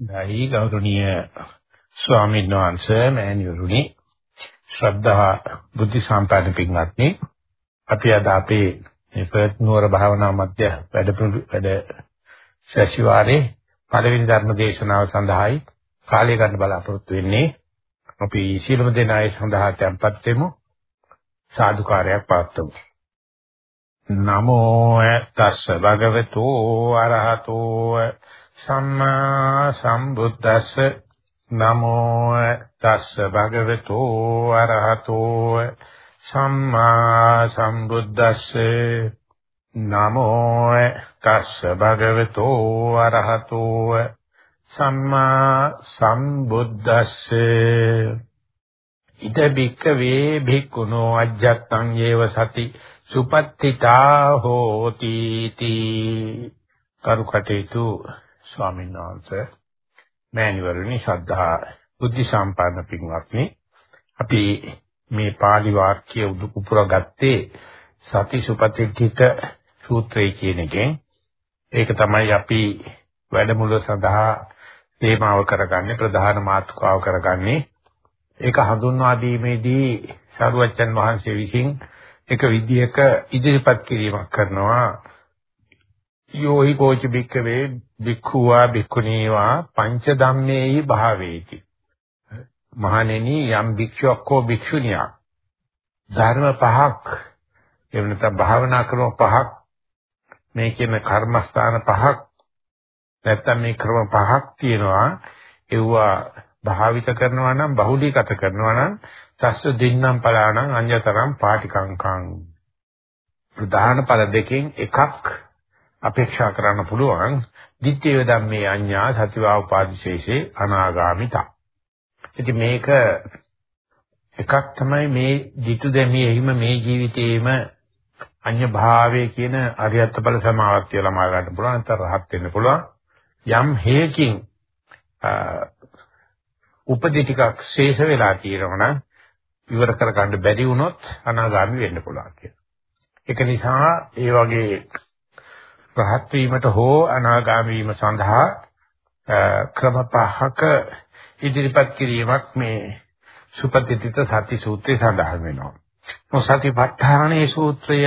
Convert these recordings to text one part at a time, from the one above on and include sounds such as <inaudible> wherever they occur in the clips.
දෛ ගෞරවනීය ස්වාමීන් වහන්සේ මෑණිවරුනි ශ්‍රද්ධා බුද්ධ සම්පන්න පින්වත්නි අපි අද අපේ ඉපත් නුවර භාවනා මධ්‍ය වැඩ වැඩ සැසිවාරේ පළවෙනි ධර්ම දේශනාව සඳහායි කාලය ගන්න බලාපොරොත්තු වෙන්නේ. අපි සීලම දෙනාය සඳහා tempත් වෙමු. සාදුකාරයක් පාත්තුමු නමෝ තස්ස භගවතු අරහතෝ සම්මා සම්බුද්දස්ස. නමෝ තස්ස භගවතු අරහතෝ. සම්මා සම්බුද්දස්ස. නමෝ තස්ස භගවතු අරහතෝ. සම්මා සම්බුද්දස්ස. ඉද බික්ක වේ භික්ඛුනෝ අජ්ජත්තං යේව සති. සුපත්තිතා හෝති තී. කරුකටේතු ස්වාමීන් වහන්සේ. මෑණිවරුනි ශ්‍රද්ධා බුද්ධ සම්පන්න පින්වත්නි. අපි මේ pāli වාක්‍ය උපුරගත්තේ සති සුපතිත්ථිත සූත්‍රය කියන එකෙන්. ඒක තමයි අපි වැඩමුළුව සඳහා තේමාව කරගන්නේ ප්‍රධාන මාතෘකාව කරගන්නේ. ඒක හඳුන්වා දීමේදී සරුවච්චන් වහන්සේ විසින් එක විදියක ඉදිරිපත් කිරීමක් කරනවා. යෝහි කෝච බික්කවේ බික්ඛුවා බික්ඛුනීවා පංච ධම්මේහි භාවේති. මහණෙනි යම් භික්ෂුවක් හෝ භික්ෂුණියක් ධර්ම පහක් එහෙම නැත්නම් භාවනා ක්‍රම පහක් මේ කියන කර්මස්ථාන පහක් නැත්නම් මේ ක්‍රම පහක් තියෙනවා ඒවා භාවිත කරනවා නම් බහුලීගත කරනවා නම් තස්ස දින්නම් පලාණං අඤ්‍යතරම් පාටිකංකං ප්‍රධාන පද දෙකෙන් එකක් අපේක්ෂා කරන්න පුළුවන් ditthිය ධම්මේ අඤ්ඤා සතිවා උපාදිශේෂේ අනාගාමිතා. ඉතින් මේක එකක් තමයි මේ dittu දෙමියෙහිම මේ ජීවිතේෙම අඤ්‍ය භාවයේ කියන අරියත් බල සමාවර්තිය ළමා ගන්න පුළුවන්. නැත්නම් රහත් වෙන්න පුළුවන්. යම් හේකින් උපදි ටිකක් ශේෂ වෙලා තියෙනවා නම් ඉවර කරගන්න බැරි වුණොත් අනාගාමි වෙන්න පුළුවන් කියලා. ඒක නිසා ඒ වගේ රහත් වීමට හෝ අනාගාමී වීම සඳහා ක්‍රම පහක ඉදිරිපත් කිරීමක් මේ සුපතිත්‍ිත සති සූත්‍රයේ සඳහන් වෙනවා. මො සතිපට්ඨානේ සූත්‍රය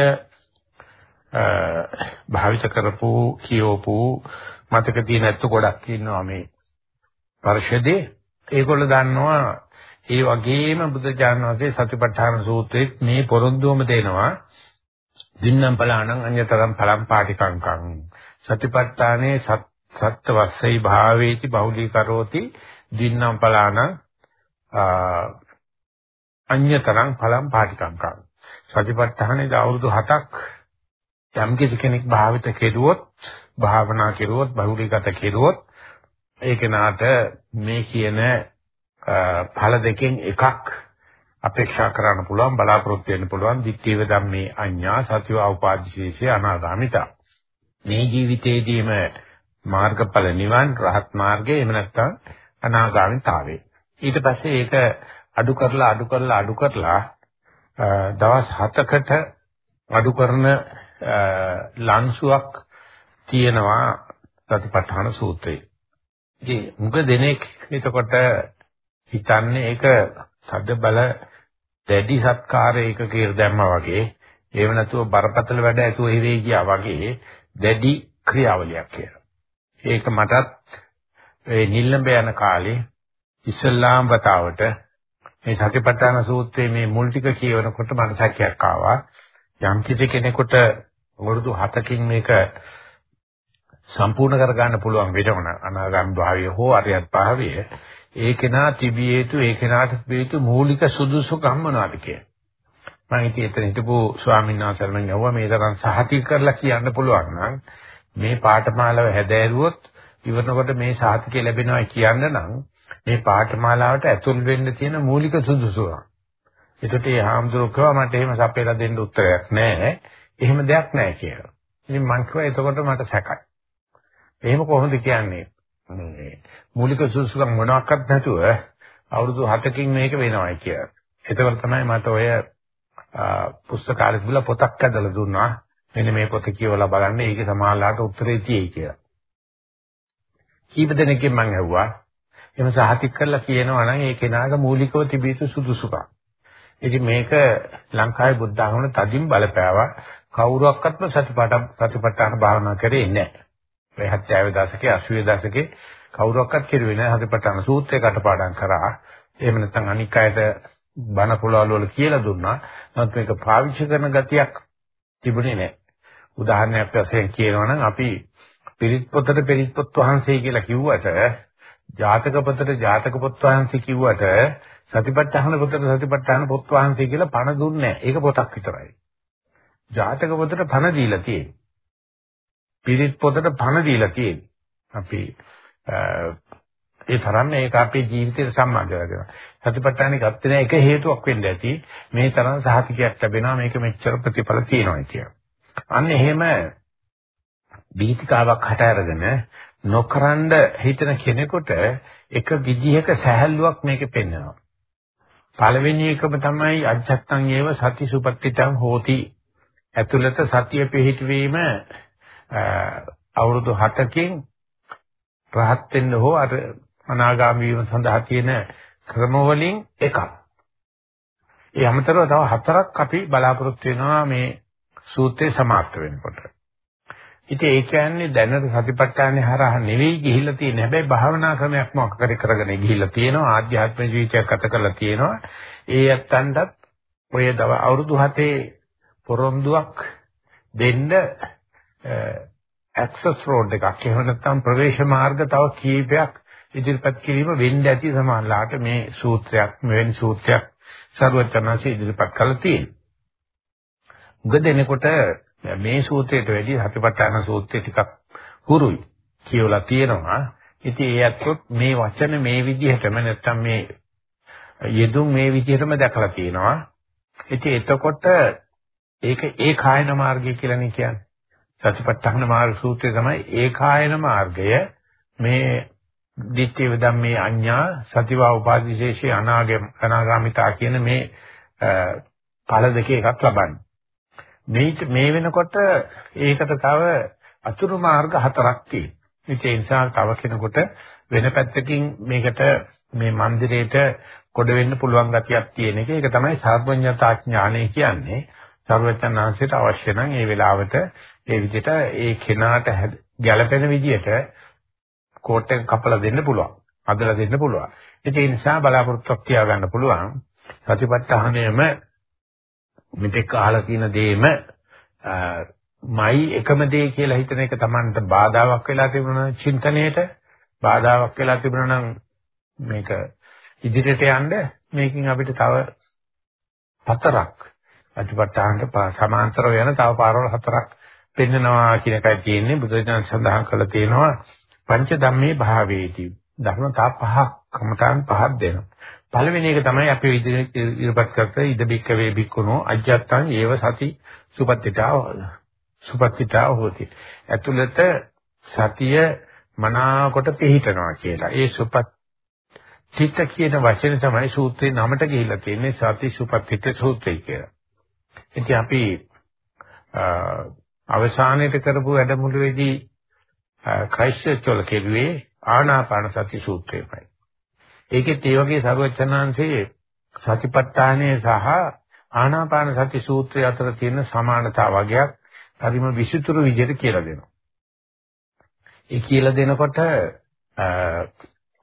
භාවිත කරපු කියෝපු මතක තියෙන ඇත්ත ගොඩක් ඉන්නවා මේ පරිශදේ ඒගොල්ලෝ දන්නවා ඒ වගේම බුදුජානක වහන්සේ සතිපට්ඨාන සූත්‍රයේ මේ පොරොන්දුවම දෙනවා දින්නම් පලාණං අඤ්‍යතරම් පලම් පාටිකංකං සතිපට්ඨානේ සත්‍ය වස්සයි භාවේති බහුලී කරෝති දින්නම් පලාණං අඤ්‍යතරම් පලම් පාටිකංකං සතිපට්ඨානේ අවුරුදු 7ක් යම් කිසි කෙනෙක් භාවිත කෙරුවොත් භාවනා කෙරුවොත් බහුලීගත කෙරුවොත් ඒ කෙනාට මේ කියන ඵල දෙකෙන් එකක් අපේක්ෂා කරන්න පුළුවන් බලාපොරොත්තු වෙන්න පුළුවන් ditthිව ධම්මේ අඤ්ඤා සතිව උපාදිශේෂේ අනාගාමිතා මේ ජීවිතේදීම මාර්ගඵල නිවන් රහත් මාර්ගය එහෙම නැත්නම් අනාගාමිතාවේ ඊට පස්සේ ඒක අඩු කරලා අඩු කරලා අඩු කරලා දවස් 7කට අඩු කරන ලන්සුවක් තියෙනවා සතිපට්ඨාන සූත්‍රයේ. ඉතින් මුග දෙනෙක් එතකොට හිතන්නේ ඒක සද්ද බල දැඩි සත්කාරයක කියලා දැම්මා වගේ එහෙම නැතුව බරපතල වැඩ ඇතුව ඉරේ ගියා වගේ දැඩි ක්‍රියාවලියක් කියලා. ඒක මටත් ඒ නිල්ලඹ යන කාලේ ඉස්ලාම් වතාවට මේ සතිපට්ඨාන සූත්‍රයේ මේ මුල් ටික කියවනකොට මට සැකයක් ආවා. යම් කිසි කෙනෙකුට අවුරුදු 7කින් මේක සම්පූර්ණ කර ගන්න පුළුවන් වෙනවන අනාගාමී භාවය හෝ අරියත් භාවය ඒ කෙනා තිබිය යුතු ඒ කෙනාට තිබිය යුතු මූලික සුදුසුකම් මොනවද කියලා. මම ඉතින් එතන හිටපු ස්වාමීන් වහන්සේලාගෙන් අහුවා මේ තරම් සහතික කරලා කියන්න පුළුවන් නම් මේ පාඨමාලාව හැදෑරුවොත් ඉවරනකොට මේ සහතිකය ලැබෙනවා කියන්න නම් මේ පාඨමාලාවට ඇතුල් වෙන්න තියෙන මූලික සුදුසුකම්. ඒකට ඒ හාමුදුරුවෝ මට එහෙම සපයලා දෙන්න උත්තරයක් නැහැ. එහෙම දෙයක් නැහැ කියලා. ඉතින් මං කිව්වා එතකොට මට සැකයි. එහෙම කොහොමද කියන්නේ? මේ මූලික සුසුකම් මොනවාක්වත් නැතුව අවුරුදු 7කින් මේක වෙනවයි කියලා. එතකොට තමයි මට ඔය පුස්තකාලේ තිබිලා පොතක් ඇදලා දුන්නා. මෙන්න මේ පොත කියවලා බලන්න ඒකේ සමාහලාට උත්තරේ තියෙයි කියලා. කීප දෙනෙක්ගෙන් මම ඇහුවා. එහෙම සහතික කරලා කියනවා නම් ඒ කෙනාගේ මූලිකව තිබිය යුතු සුදුසුකම්. ඉතින් මේක ලංකාවේ බුද්ධ ආගමන තදින් බලපෑවා. කවුරුවක්වත්ම සතිපට්ඨාන සතිපට්ඨාන භාවනා කරේ නැහැ. මේ 70 දශකයේ 80 දශකයේ කවුරුවක්වත් කෙරුවේ නැහැ සතිපට්ඨාන සූත්‍රය කටපාඩම් කරා. එහෙම නැත්නම් අනික් අයට බණ පොළවල් වල කියලා දුන්නා. නමුත් මේක පාවිච්චි කරන ගතියක් තිබුණේ නැහැ. උදාහරණයක් වශයෙන් කියනවා නම් අපි පිරිත් පොතට පිරිත් පොත් වහන්සේ කියලා කිව්වට ජාතක පොතට ජාතක පොත් වහන්සේ කිව්වට සතිපට්ඨාන පොතට සතිපට්ඨාන පොත් වහන්සේ කියලා පණ දුන්නේ නැහැ. ඒක පොතක් විතරයි. ජාතක පොතට පණ දීලා තියෙන්නේ. පිරිත් පොතට පණ දීලා තියෙන්නේ. අපි ඒ තරම් මේක අපේ ජීවිතයට සම්බන්ධ වෙනවා. සතිපට්ඨානෙ ගත්තේ නැහැ එක හේතුවක් වෙන්න ඇති. මේ තරම් සහතිකයක් ලැබෙනවා මේක මෙච්චර ප්‍රතිඵල තියෙනවා කියලා. අන්න එහෙම බීතිකාවක් හට අරගෙන නොකරනද හිතන කෙනෙකුට එක විදිහක සැහැල්ලුවක් මේකේ පෙන්වනවා. පළවෙනි එකම තමයි අජත්තං ඒව සති සුපත්තිතං හෝති. ඇතුළත සතිය පිහිටවීම අවුරුදු 7කින් රහත් වෙන්න හෝ අර අනාගාමී වීම සඳහා තියෙන ක්‍රමවලින් එකක්. ඒ අමතරව තව හතරක් අපි බලාපොරොත්තු වෙනවා මේ සූත්‍රය සමාප්ත වෙනකොට. ඉතින් ඒ කියන්නේ දැනට සතිපට්ඨානේ හරහා නෙවෙයි ගිහිල්ලා තියෙන්නේ. හැබැයි භාවනා ක්‍රමයක් මොකක් කරේ කරගෙන ගිහිල්ලා තියෙනවා. ආධ්‍යාත්මික ජීවිතයක් ගත කරලා තියෙනවා. ඒ යත්තන්ටත් ඔය දව අවුරුදු 7 පොරොන්දුවක් දෙන්න Uh, ඇක්සස් රෝඩ් එකක් එහෙම නැත්නම් ප්‍රවේශ මාර්ග තව කීපයක් ඉදිරිපත් කිරීම වෙන්න ඇති සමානලාට මේ සූත්‍රයක් මෙවැනි සූත්‍රයක් සරුවචනාංශ ඉදිරිපත් කළා තියෙනවා. උග දෙනකොට මේ සූත්‍රයට වැඩි හතිපට්ඨාන සූත්‍රය ටිකක් හුරුයි කියවලා තියෙනවා. ඉතින් ඒ අත්ොත් මේ වචන මේ විදිහටම නැත්තම් මේ යෙදුම් මේ විදිහටම දැකලා තියෙනවා. ඉතින් එතකොට ඒක ඒකායන මාර්ගය කියලානේ කියන්නේ. සතිපට්ඨාන මාර්ග සූත්‍රය තමයි ඒකායන මාර්ගය මේ ditthi vedamma අඤ්ඤා සතිවා උපාදිශේෂේ අනාගම අනාගාමිතා කියන මේ ඵල දෙකේ එකක් ලබන්නේ. මේ මේ වෙනකොට ඒකට තව අතුරු මාර්ග හතරක් තියෙනවා. ඒ නිසා තව කෙනෙකුට වෙන පැත්තකින් මේකට මේ මන්දිරයට කොට වෙන්න පුළුවන් ගතියක් තියෙන එක. ඒක තමයි සර්වඥතා ඥානය කියන්නේ. සර්වඥාන්සයට අවශ්‍ය නම් ඒ වෙලාවට ඒ විදිහට ඒ කෙනාට ගැළපෙන විදිහට කෝට් එක කපලා දෙන්න පුළුවන්. අදලා දෙන්න පුළුවන්. ඒ නිසා බලාපොරොත්තුක් තියාගන්න පුළුවන්. සතිපට්ඨානයම මෙතෙක් අහලා තියෙන දේම මයි එකම දේ කියලා හිතන එක Tamanට බාධාවක් වෙලා තිබුණා චින්තනයේට බාධාවක් වෙලා තිබුණා නම් මේක ඉදිරියට යන්න මේකෙන් අපිට තව හතරක් අතිපට්ඨානට සමාන්තරව යන තව පාරවල් හතරක් පෙන්නනවා කියන එකයි තියෙන්නේ බුදුරජාණන් සඳහන් කළා තියෙනවා පංච ධම්මේ භාවේති ධර්ම තා පහක් කමඨාන් පහක් දෙනවා පළවෙනි එක තමයි අපි ඉදිරිපත් කරත ඉද බික්ක වේ බික්කුණෝ අජ්ජත්තං ඒව සති සුපත්තිතා සුපත්තිතා හොති. ඇතුළත සතිය මනාකොට පිහිටනවා කියලා. ඒ සුපත්තිත කියන වචනේ තමයි සූත්‍රේ නමට ගිහිල්ලා තියෙන්නේ සති සුපත්තිත සූත්‍රය කියලා. ඉතින් අපි අවසානයේට කරපු වැඩමුළුවේදී ක්‍රයිස්ට් චර්ච් වල කෙරුවේ ආනාපාන සති සූත්‍රයමයි. ඒකෙත් ඒ වගේ සර්වචනාංශයේ සතිපට්ඨානයේ සහ ආනාපාන සති සූත්‍රය අතර තියෙන සමානතා වගේක් හරිම විසිතුරු විදිහට කියලා දෙනවා. ඒ කියලා දෙනකොට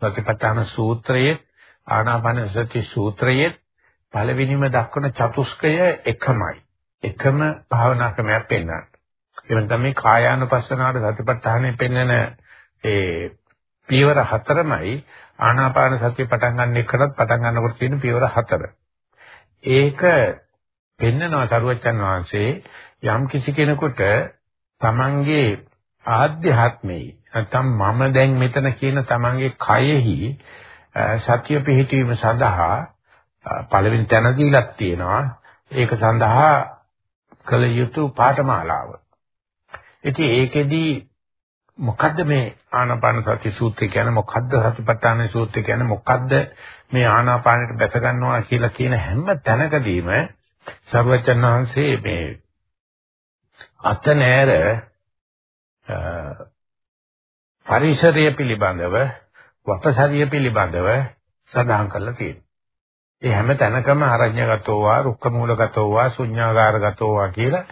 සතිපට්ඨාන සූත්‍රයේ ආනාපාන සති සූත්‍රයේ පළවෙනිම දක්වන චතුස්කය එකමයි. එකම භාවනා ක්‍රමයක් පෙන්වනවා. එවන තමයි කායානුපස්සනාවට සතිපට්ඨානෙ පෙන්වන ඒ පියවර හතරමයි ආනාපාන සතිය පටන් ගන්න එකකට පටන් ගන්නකොට තියෙන පියවර හතර. ඒක පෙන්නනවා සරුවච්චන් වහන්සේ යම් කිසි කෙනෙකුට තමන්ගේ ආධ්‍යාත්මේ නැත්නම් මම දැන් මෙතන කියන තමන්ගේ කයෙහි සතිය පිහිටීම සඳහා පළවෙනි තැන දීලා තියෙනවා. ඒක සඳහා කළ යුතු පාඨමාලාව. ඉතින් ඒකෙදී මොකද්ද මේ ආනාපාන සති සූත්‍රය කියන්නේ මොකද්ද සතිපට්ඨාන සූත්‍රය කියන්නේ මොකද්ද මේ ආනාපානෙට බැස ගන්නවා කියලා කියන හැම තැනකදීම සර්වචන් වහන්සේ මේ අත නෑර පරිසරය පිළිබඳව වපසරිය පිළිබඳව සඳහන් කරලා තියෙනවා. ඒ හැම තැනකම අරඤ්‍යගතෝ වා රුක්ක මූලගතෝ වා ශුඤ්ඤාගාරගතෝ වා කියලා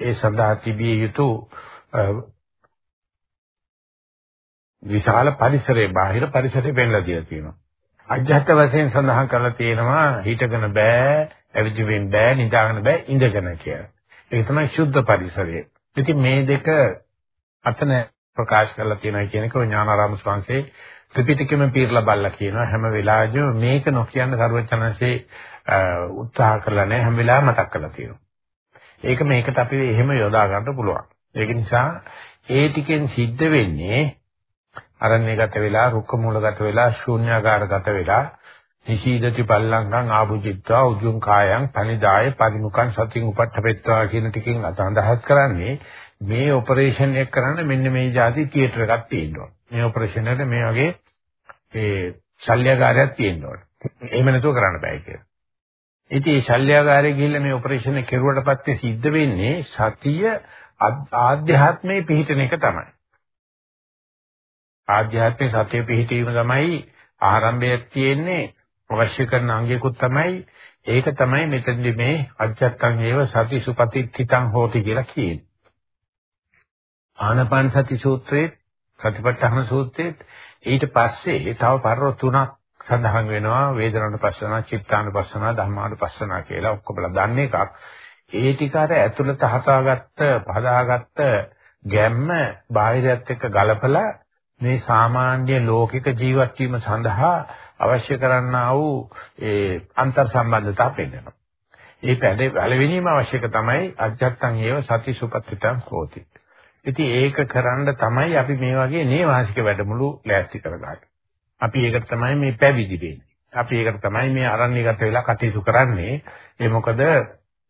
ඒ සඳහා තිබිය යුතු විශාල පරිසරයේ බාහිර පරිසරයේ වෙන්නලා දීලා තියෙනවා. අජ්ජත් වශයෙන් සඳහන් කරලා තියෙනවා හිටගෙන බෑ, ඇවිදින්න බෑ, නිදාගෙන බෑ, ඉඳගෙන කියලා. ඒක තමයි ශුද්ධ පරිසරය. ඉතින් මේ දෙක අතන ප්‍රකාශ කරලා තියෙනවා කියන එක ඥානාරාම ස්වාමීන් ත්‍රිපිටකෙම පීරලා බලලා කියනවා හැම වෙලාවෙම මේක නොකියන්න සර්වචනanse උත්සාහ කරලා නැහැ හැම වෙලාවෙම මතක් කරලා තියෙනවා. ඒක මේකට අපි එහෙම යොදා ගන්න පුළුවන්. ඒක නිසා ඒ ටිකෙන් සිද්ධ වෙන්නේ අරණ්‍යගත වෙලා, රුක්ක මූලගත වෙලා, ශූන්‍යාකාරගත වෙලා, නිශීදති පල්ලංගං ආභුජිත්වා උජුං කායං පනිදාය පරිමුඛං සතින් උපට්ඨපෙත්වා කියන ටිකෙන් අදහස් කරන්නේ මේ ඔපරේෂන් එක කරන්න මෙන්න මේ જાති තියටර් එකක් තියෙනවා. මේ ඔපරේෂන් එකට මේ වගේ ඒ ශල්‍යකාරයක් තියෙනවා. එහෙම නැතුව කරන්න බෑ කියලා. ඉතින් මේ ශල්‍යකාරය ගිහිල්ලා මේ ඔපරේෂන් එක කෙරුවට පස්සේ සිද්ධ වෙන්නේ සතිය ආධ්‍යාත්මයේ පිහිටන එක තමයි. ආධ්‍යාත්මයේ සතිය පිහිටීම තමයි ආරම්භයක් තියෙන්නේ අවශ්‍ය කරන අංගයකුත් තමයි ඒක තමයි මෙතනදි මේ අජත්තං ඒව සති සුපතිත්ථිතං හෝති කියලා කියන්නේ. ආනපාන සති සූත්‍රයේ සතිපට්ඨාන සූත්‍රයේ ඊට පස්සේ තව පරර තුනක් සඳහන් වෙනවා වේදනානුපස්සන, චිත්තානුපස්සන, ධම්මානුපස්සන කියලා ඔක්කොම දන්නේ එකක්. ඒ ටික අර ඇතුළත හදාගත්ත, පදාගත්ත ගැම්ම බාහිරයත් එක්ක ගලපලා මේ සාමාන්‍ය ලෞකික ජීවත් වීම සඳහා අවශ්‍ය කරන්නා වූ ඒ අන්තර් සම්බන්ධතාව පෙන්වනවා. ඒ පළවෙනිම අවශ්‍යක තමයි අජත්තං ඒව සති සුපත්තිතං හෝති. ඉතින් ඒක කරන්න තමයි අපි මේ වගේ නේවාසික වැඩමුළු ලෑස්ති කරගන්නේ. අපි ඒකට තමයි මේ පැවිදි වෙන්නේ. අපි ඒකට තමයි මේ අරණ්‍යගත වෙලා කටයුතු කරන්නේ. ඒ මොකද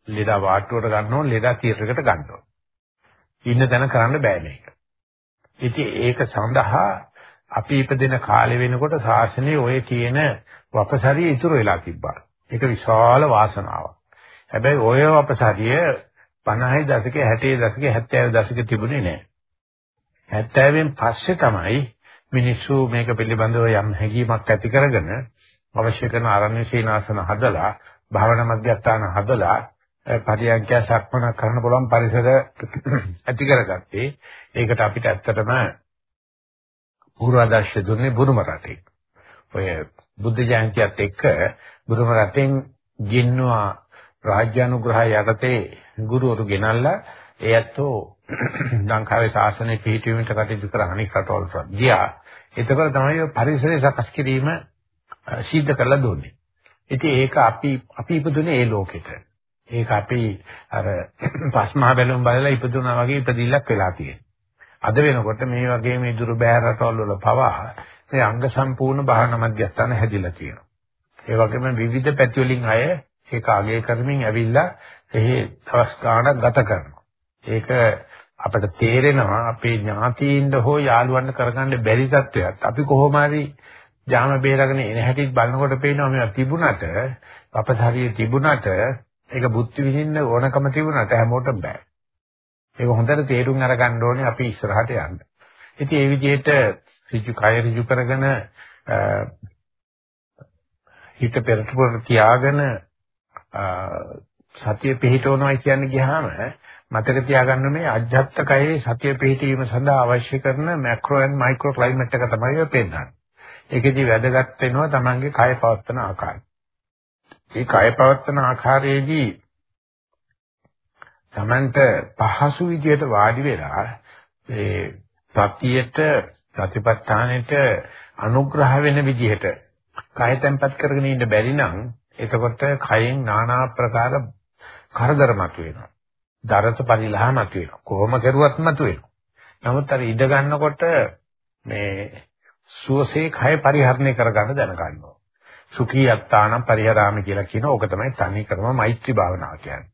ලෙඩ වාට්ටුවට ගන්න ඕන ලෙඩ තියටරකට ගන්න ඕන. ඉන්න තැන කරන්න බෑ මේක. ඉතින් ඒක සඳහා අපි ඉපදෙන කාලෙ වෙනකොට ශාසනයේ ඔය කියන වපසරිය ඉතුරු වෙලා තිබ්බා. ඒක විශාල වාසනාවක්. හැබැයි ඔය වපසරිය 50 දශකයේ 60 දශකයේ 70 දශකයේ තිබුණේ නැහැ. 70 වෙන් පස්සේ තමයි මිනිස්සු මේක පිළිබඳව යම් හැඟීමක් ඇති කරගෙන අවශ්‍ය කරන ආරණ්‍ය සීනාසන හදලා භාවනා මධ්‍යස්ථාන හදලා පරියන්ඛය සක්මන කරන්න පුළුවන් පරිසර <clears throat> ඇති කරගත්තේ. ඒකට අපිට ඇත්තටම පූර්වාදර්ශ දුන්නේ බුරුම රටේ. ඔය බුද්ධ ජයන්තියත් එක්ක බුරුම රටෙන් ගෙන්නවා රාජ්‍යානුග්‍රහය යටතේ ගුරුවරු ගෙනල්ලා ඒ ඇත්තෝ <clears throat> ලංකාවේ ශාසනය පිහිටුවීමට කටයුතු කර අනික් රටවල් ගියා. එතකොට තමයි පරිසරය සකස් කිරීම සිද්ධ කරලා දුන්නේ. ඉතින් ඒක අපි අපි ඉපදුනේ ඒ ලෝකෙට. ඒක අපි අර <clears throat> පස්මහා බැලුම් බලලා ඉපදුනා වගේ ඉපදිල්ලක් වෙලා තියෙනවා. අද වෙනකොට මේ වගේ මේ දුර බෑර රටවල් වල පවා මේ අංග සම්පූර්ණ භාවනා මධ්‍යස්ථාන හැදිලා තියෙනවා. ඒ වගේම විවිධ පැති වලින් අය ඒක අගය කරමින් ඇවිල්ලා එහි දවස් ගාණක් ගත කරනවා. ඒක අපිට තේරෙනවා අපේ ඥාතීන්ද හෝ යාළුවන්ට කරගන්න බැරි තත්වයක්. අපි කොහොම හරි ජාම බේරගෙන එන හැටිත් බලනකොට පේනවා මේවා තිබුණට අපසාරිය තිබුණට ඒක බුද්ධ විඳින්න ඕනකම තිබුණට හැමෝටම බෑ. ඒක හොඳට තේරුම් අරගන්න ඕනේ අපි ඉස්සරහට යන්න. ඉතින් ඒ විදිහට ඍජු කය ඍජු කරගෙන හිත පෙරටුවර තියාගෙන සතිය පිහිටවනවා කියන්නේ ගියාම මතක තියාගන්න මේ අජ්ජත් කයේ සතිය පිහිටීම සඳහා අවශ්‍ය කරන මැක්‍රෝ ඇන්ඩ් මයික්‍රෝ ක්ලයිමේට් එක තමයි පෙන්නන්නේ. ඒකෙදි වැදගත් වෙනවා Tamange කය පවත්වන ආකාරය. මේ කය පවත්වන ආකාරයේදී Tamanට පහසු විදියට වාඩි වෙලා ඒ සතියට සතිපට්ඨානෙට අනුග්‍රහ වෙන විදිහට කය තැම්පත් කරගෙන ඉන්න බැරි නම් එතකොට කයෙන් নানা ආකාර කරදර මතුවෙනවා. දරත පරිලහ මතුවෙනවා. කොහොම කරුවත් මතුවෙනවා. නමුත් අර ඉඳ ගන්නකොට මේ සුවසේ කය පරිහරණය කරගන්න දැනගන්නවා. සුඛී යත්තානම් පරිහරාමි කියලා කියන ඕක තමයි තනි කරම මෛත්‍රී භාවනාව කියන්නේ.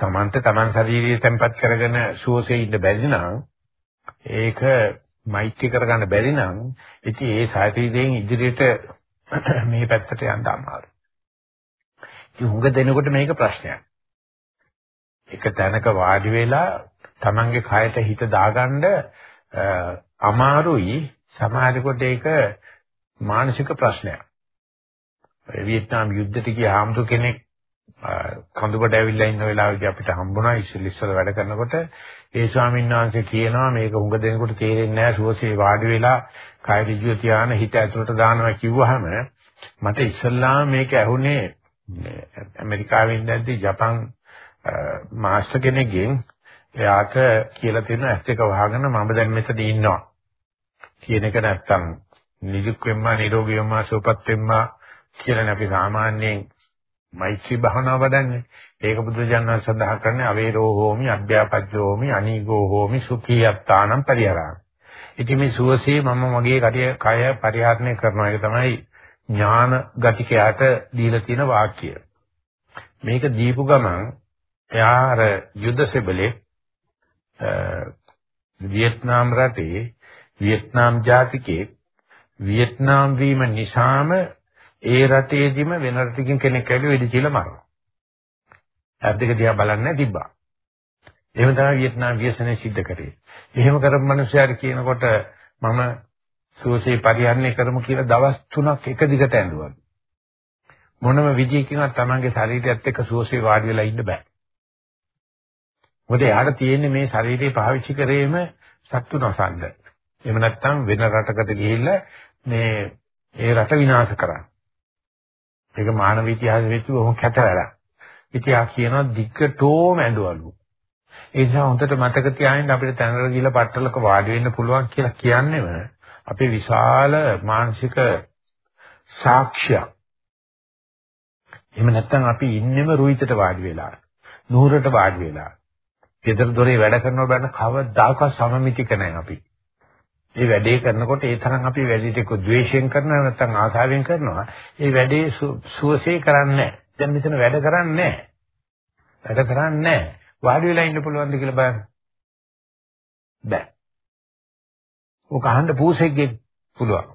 තමන්ට තමන් ශරීරය තැම්පත් කරගෙන සුවසේ ඉන්න බැරි නම් ඒක මෛත්‍රී කරගන්න බැරි නම් ඉතින් ඒ ශරීරයෙන් ඉදිරියට මේ පැත්තට යන්න අමාරුයි. ඉතින් හුඟ දෙනකොට මේක ප්‍රශ්නයක්. එක තැනක වාඩි වෙලා Tamange කයට හිත දාගන්න අමාරුයි සමහරෙකුට ඒක මානසික ප්‍රශ්නයක්. වියට්නාම් යුද්ධෙට ගිය ආම්තු කෙනෙක් කඳුබඩ ඇවිල්ලා ඉන්න වෙලාවේදී අපිට හම්බුණා ඉස්සෙල් ඉස්සෙල් වැඩ කරනකොට ඒ ස්වාමීන් වහන්සේ කියනවා මේක හුඟ දෙනකොට තේරෙන්නේ නැහැ සුවසේ වාඩි වෙලා කය ඍජුව තියාන හිත ඇතුළට දානවා කිව්වහම මට ඉස්සල්ලාම මේක ඇහුනේ ඇමරිකාවේ ඉඳන්දී ජපන් මාස්ටර් කෙනෙක්ගෙන් එයාට කියලා තියෙන ඇස් දෙක වහගෙන මම දැන් මෙතන ඉන්නවා කියන එක නැත්තම් නිදුක් වෙම්මා නිරෝගී වෙම්මා සුවපත් වෙම්මා කියලානේ අපි සාමාන්‍යයෙන් මෛත්‍රී භාවනාව වඩන්නේ. ඒක බුදුජානක සඳහන් කරන්නේ අවේරෝ හෝමි, අභ්‍යාපජ්ජෝ හෝමි, අනීගෝ හෝමි, සුඛියත්තානම් පරිහරණ. ඉතින් මේ සුවසේ මම මගේ කය කය පරිහරණය කරනවා. ඒක තමයි ඥාන ගතිකයට දීලා තියෙන වාක්‍යය. මේක දීපු ගමන් එයා අර යුද්ධ සෙබලේ වියට්නාම් රටේ වියට්නාම් ජාතිකේ වියට්නාම් වීම නිසාම ඒ රටේදීම වෙන රටකින් කෙනෙක් ඇවිල්ලා වෙඩි තියලා මරනවා. ඇත් දෙක දිහා බලන්නේ තිබ්බා. එහෙම තමයි වියට්නාම් ව්‍යසනය සිද්ධ කරේ. එහෙම කරපු මිනිස්සුන්ට කියනකොට මම සුවසේ පරිහරණය කරමු කියලා දවස් 3ක් එක දිගට ඇඬුවා. මොනම විදියකින්වත් Tamange ශරීරයත් එක්ක සුවසේ වාඩි වෙලා ඉන්න බෑ. මොකද එයාට තියෙන්නේ මේ ශරීරය පාවිච්චි කරේම සත්තු නසන්න. එහෙම නැත්නම් වෙන රටකට ගිහිල්ලා මේ ඒ රට විනාශ කරන්න. ඒක මානව ඉතිහාසෙ වෙච්ච බොහොම කැත වැඩක්. ඉතියා කියනවා දිග්ගටෝම ඇඬවලු. ඒ නිසා හොඳට මතක තියාගන්න අපිට තැනකට ගිහිල්ලා පట్టලක වාඩි වෙන්න පුළුවන් කියලා කියන්නේම අපේ විශාල මානසික සාක්ෂියක්. එහෙම නැත්නම් අපි ඉන්නෙම රුයිතට වාඩි වෙලා, නුහුරට වාඩි වෙලා. ගෙදර දොරේ වැඩ කරනව බලන්න කවදාකවත් සමමිතික නැහැ අපි. මේ වැඩේ කරනකොට ඒ තරම් අපි වැඩිට එක්ක ද්වේෂයෙන් කරනවා නැත්නම් ආසාවෙන් කරනවා. ඒ වැඩේ සුවසේ කරන්නේ නැහැ. දැන් මෙතන වැඩ කරන්නේ නැහැ. වැඩ කරන්නේ නැහැ. වාඩි වෙලා ඉන්න පුළුවන්ද කියලා බලන්න. බෑ. ඔක අහන්න පූසෙක්ගෙන් පුළුවන්.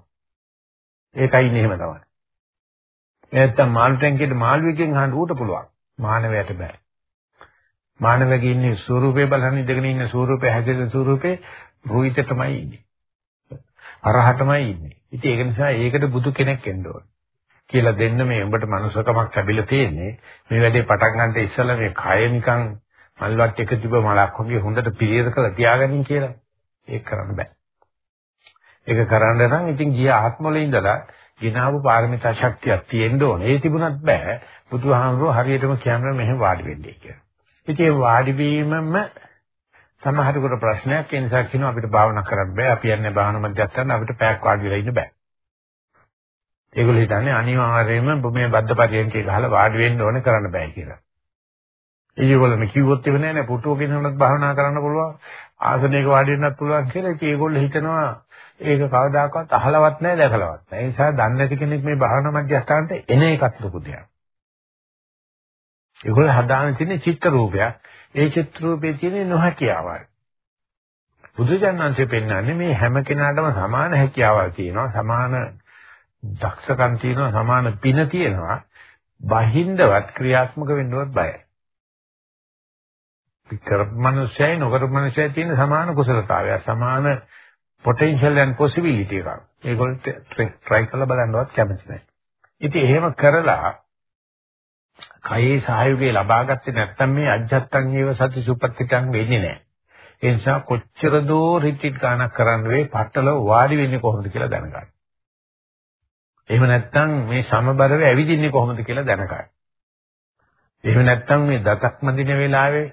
ඒකයි ඉන්නේ එහෙම තමයි. නැත්තම් මාළු ටැංකියට මාළුවෙක්ගෙන් අහන්න ඌට පුළුවන්. මානවයට බෑ. මානවයෙක් ඉන්නේ ස්වරූපේ බලන්න ඉඳගෙන ඉන්න ස්වරූපේ හැදෙන ස්වරූපේ රෝහිතටමයි ඉන්නේ. අරහටමයි ඉන්නේ. ඉතින් ඒක නිසා ඒකට බුදු කෙනෙක් එන්න ඕන. කියලා දෙන්න මේ උඹට මනුස්සකමක් ලැබිලා තියෙන්නේ. මේ වැඩේ පටන් ගන්නට ඉස්සෙල්ලා මේ කය නිකන් මල්වත් එක තිබ්බ මලක් වගේ හොඳට පිළියෙල කරලා තියාගනින් කියලා. ඒක කරන්න බෑ. ඒක කරන්න නම් ඉතින් ගිය ආත්මවල ඉඳලා ගිනාවු පාරමිතා ශක්තියක් තියෙන්න ඕනේ. ඒ තිබුණත් බෑ. බුදුහාමුදුරුවෝ හරියටම කියන්නේ මෙහෙම වාඩි වෙන්නේ කියලා. ඉතින් වාඩි වීමම සමහරකට ප්‍රශ්නයක් ඒ නිසා කියනවා අපිට භාවනා කරන්න බෑ. අපි යන්නේ භාවනා මධ්‍යස්ථාන අපිට පැයක් වාඩි වෙලා ඉන්න බෑ. ඒගොල්ලෝ හිතන්නේ අනිවාර්යයෙන්ම මේ බද්ධ පරියන්කේ ගහලා වාඩි වෙන්න ඕනේ කරන්න බෑ කියලා. ඒගොල්ලෝ කිව්වොත් එව නෑ නේ පුටුවකින් උනත් භාවනා කරන්න පුළුවන්. ආසනයක වාඩි වෙන්නත් පුළුවන් කියලා. ඉතින් ඒගොල්ලෝ හිතනවා ඒක කවදාකවත් අහලවත් නැහැ දැකලවත් නැහැ. ඒ නිසා දන්නේ නැති කෙනෙක් මේ භාවනා මධ්‍යස්ථානට එන එකත් ලොකු දෙයක්. ඒගොල්ලෝ හදාන තියෙන චිත්ත රූපයක්. ඒ චිත්ත රූපේ තියෙන නොහැකියාවල්. බුදුජානන්සේ පෙන්වන්නේ මේ හැම කෙනාටම සමාන හැකියාවල් තියෙනවා. සමාන දක්ෂකම් තියෙනවා. සමාන පින තියෙනවා. බහින්දවත් ක්‍රියාත්මක වෙන්නවත් බයයි. කරපු මනුස්සයයි නොකරපු මනුස්සයයි තියෙන සමාන කුසලතාවය. සමාන potential and possibility එකක්. ඒගොල්ලෝ try කරලා බලන්නවත් කැමති නැහැ. ඉතින් එහෙම කරලා කයේ සහයෝගය ලබාගත්තේ නැත්නම් මේ අජත්තන් ඒව සති සුපත්තිකන් වෙන්නේ නැහැ. ඒ නිසා කොච්චර දෝ රිට්‍රීට් ගන්නක් කරන්න වෙයි පట్టල වාඩි වෙන්නේ කොහොමද කියලා දැනගන්න. එහෙම නැත්නම් මේ සමබරව ඇවිදින්නේ කොහොමද කියලා දැනගන්න. එහෙම නැත්නම් මේ දතක් මදින වෙලාවේ,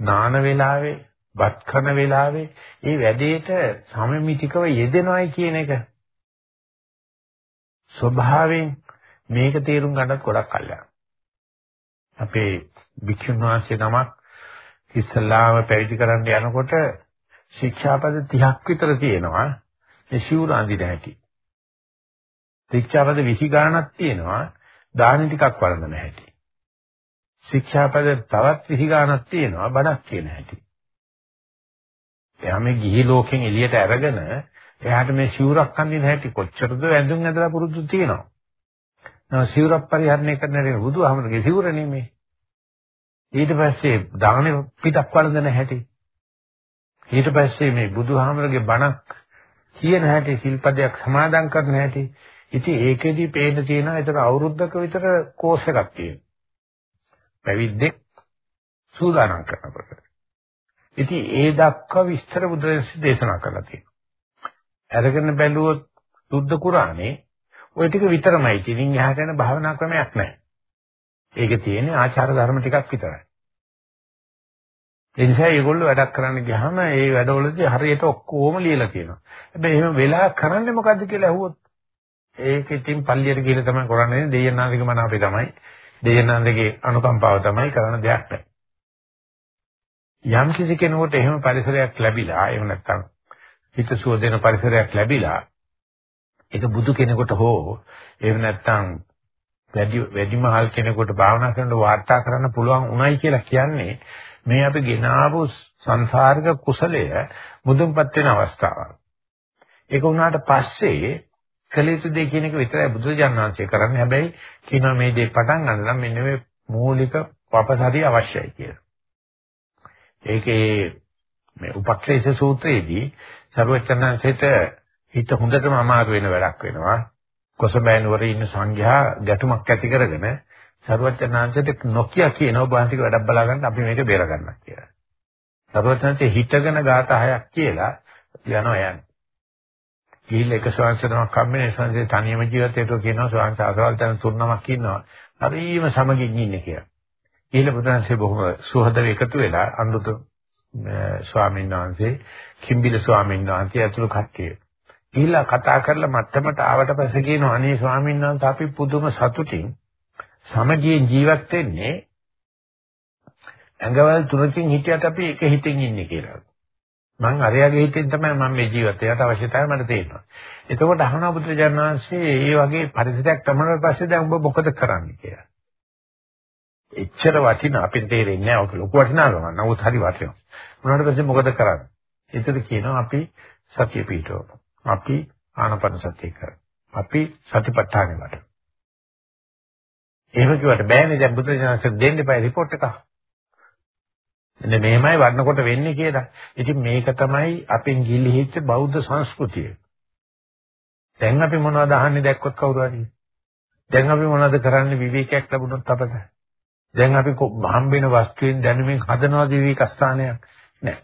නාන වෙලාවේ, වත් කරන වෙලාවේ ඒ වැඩේට සමමිතිකව යෙදෙනවයි කියන එක ස්වභාවයෙන් මේක තේරුම් ගන්නත් ගොඩක් කල්යනා. අපේ භික්ෂුන් වහන්සේ නමක් ඉස්ලාම පැවිදි කරන්න යනකොට ශික්ෂාපද 30ක් විතර තියෙනවා. ඒ ශූර අඳින හැටි. ශික්ෂාපද 20 ගාණක් තියෙනවා. දාන ටිකක් වළඳන හැටි. ශික්ෂාපද තවත් 20 ගාණක් තියෙනවා. බණක් කියන හැටි. එයා මේ ගිහි ලෝකෙන් එළියට අරගෙන එයාට මේ සිවුරක් අඳින හැටි කොච්චරද ඇඳුම් ඇඳලා පුරුදු තියෙනවා. නම සිවුරක් පරිහරණය කරන දේ බුදුහාමරගේ සිවුර නෙමෙයි. ඊට පස්සේ දාන පිටක් වළඳන හැටි. ඊට පස්සේ මේ බුදුහාමරගේ බණක් කියන හැටි සිල්පදයක් සමාදන් කරන හැටි ඉතින් ඒකෙදි පේන්න තියෙනවා ඒතර අවුරුද්දක විතර කෝස් එකක් තියෙනවා. පැවිද්දෙක් සූදානම් කරනකොට. ඉතින් ඒ දක්වා විස්තර බුදුරජාණන් දේශනා කරලා තියෙනවා. අරගෙන බැලුවොත් සුද්ධ කුරානේ ওই ටික විතරමයි තියෙන. එහාට යන භාවනා ක්‍රමයක් නැහැ. ඒකේ තියෙන්නේ ආචාර ධර්ම ටිකක් විතරයි. ඒ නිසා ඒගොල්ලෝ වැඩක් කරන්න ගියාම ඒ වැඩවලදී හරියට ඔක්කොම ලියලා තියෙනවා. හැබැයි එහෙම වෙලා කරන්නේ මොකද්ද කියලා අහුවොත් ඒක ඉතින් පල්ලියට ගිහලා තමයි කරන්නේ දෙයයන්ාන්දගේ මන අපේ තමයි. දෙයයන්ාන්දගේ අනුකම්පාව තමයි කරන දෙයක් නැහැ. යම් කිසි කෙනෙකුට එහෙම පරිසරයක් ලැබිලා එහෙම නැත්නම් හිත සුව දෙන පරිසරයක් ලැබිලා ඒක බුදු කෙනෙකුට හෝ එහෙම නැත්නම් වැඩි වැඩිමහල් කෙනෙකුට භාවනා කරන්න වාර්තා කරන්න පුළුවන් උනායි කියලා කියන්නේ මේ අපි ගෙනාවු සංසාරික කුසලය මුදුන්පත් වෙන අවස්ථාවක්. ඒක වුණාට පස්සේ කලිත දෙය කියන එක විතරයි බුදුරජාණන් වහන්සේ කරන්නේ. හැබැයි කියනවා මේ දේ පටන් ගන්න නම් මෙන්න මේ මූලික වපසරිය අවශ්‍යයි කියලා. ඒකේ මේ උපක්‍රේෂ සූත්‍රයේදී සර්වචනන්සෙට හිත හොඳටම අමාරු වෙන වැඩක් වෙනවා. කොසබෑ නුවර ඉන්න සංඝයා ගැටුමක් ඇති කරගෙන සර්වචනන්සෙට නොකිය කියන ඔබ වහන්සේගේ වැඩක් බලා ගන්න අපි මේක බේර ගන්නවා කියලා. සර්වචනන්සේ හිතගෙන ગાත හයක් කියලා යනවා යන්නේ. ගිහිල්ලා එක ස්වාංශනමක් හම්බෙන්නේ ස්වාංශේ තනියම ජීවිතයට කියනවා ස්වාංශ අසවල් තැන තුන්නමක් ඉන්නවා. හරිම සමගින් ඉන්නේ කියලා. ගිහිල්ලා පුතන්සේ බොහොම සුහදව එකතු වෙලා අනුරුද ස්වාමීන් වහන්සේ, කිම්බිල ස්වාමීන් වහන්සේ ඇතුළු කට්ටිය. ගිහිල්ලා කතා කරලා මත්තමට ආවට පස්සේ කියනවා අනේ ස්වාමීන් වහන්සේ අපි පුදුම සතුටින් සමගියෙන් ජීවත් වෙන්නේ ඇඟවල් තුනකින් හිටියට අපි එක හිතින් ඉන්නේ කියලා. මං අරයාගේ හිතෙන් තමයි මම මේ ජීවිතයට අවශ්‍යතාවය මට තේරෙනවා. එතකොට අහනවා බුදුරජාණන් වහන්සේ මේ වගේ පරිසරයක් තමනට පස්සේ දැන් ඔබ මොකද කරන්නේ කියලා. එච්චර වටින අපිට තේරෙන්නේ නැහැ ඔක ලොකු වටිනාකමක්. නමුත් හරි වටිනවා. උනාට පස්සේ මොකද කරන්නේ? ඒතර කියනවා අපි සතිය පිටවමු. අපි ආනපන සතිය කරමු. අපි සතිපට්ඨානෙ වඩමු. එහෙම කිව්වට බෑනේ දැන් බුදුරජාණන් වහන්සේ දෙන්න එපා රිපෝට් එකක්. එන්න මෙහෙමයි වඩනකොට වෙන්නේ කියලා. ඉතින් මේක තමයි අපෙන් ගිලිහිච්ච බෞද්ධ සංස්කෘතිය. දැන් අපි මොනවද අහන්නේ දැක්කොත් කවුරු හරි? දැන් අපි මොනවද කරන්නේ විවේකයක් ලැබුණොත් අපට? දැන් අපි හම්බෙන වස්තුවෙන් දැනුමින් හදනවද විවේක ස්ථානයක්? නැහැ.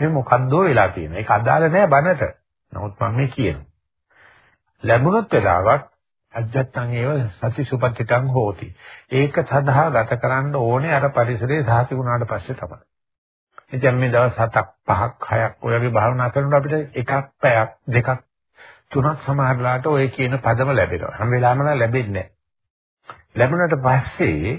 මේ මොකද්දෝ වෙලා තියෙනවා. ඒක අදාළ නැහැ බනට. නමුත් මම මේ කියනවා. ලැබුණොත් වෙලාවක් අජත්තං ඒව සතිසුපත්තිකං හෝති. ඒක සදා ගත කරන්න ඕනේ අර පරිසරයේ සාති වුණාට පස්සේ තමයි. ඉතින් මේ දවස් 7ක් 5ක් 6ක් ඔය වගේ භාවනා කරනකොට අපිට එකක් පැයක් දෙකක් තුනක් සමහරලාට ඔය කියන පදම ලැබෙනවා. හැම වෙලාවෙම ලැබෙන්නේ ලැබුණාට පස්සේ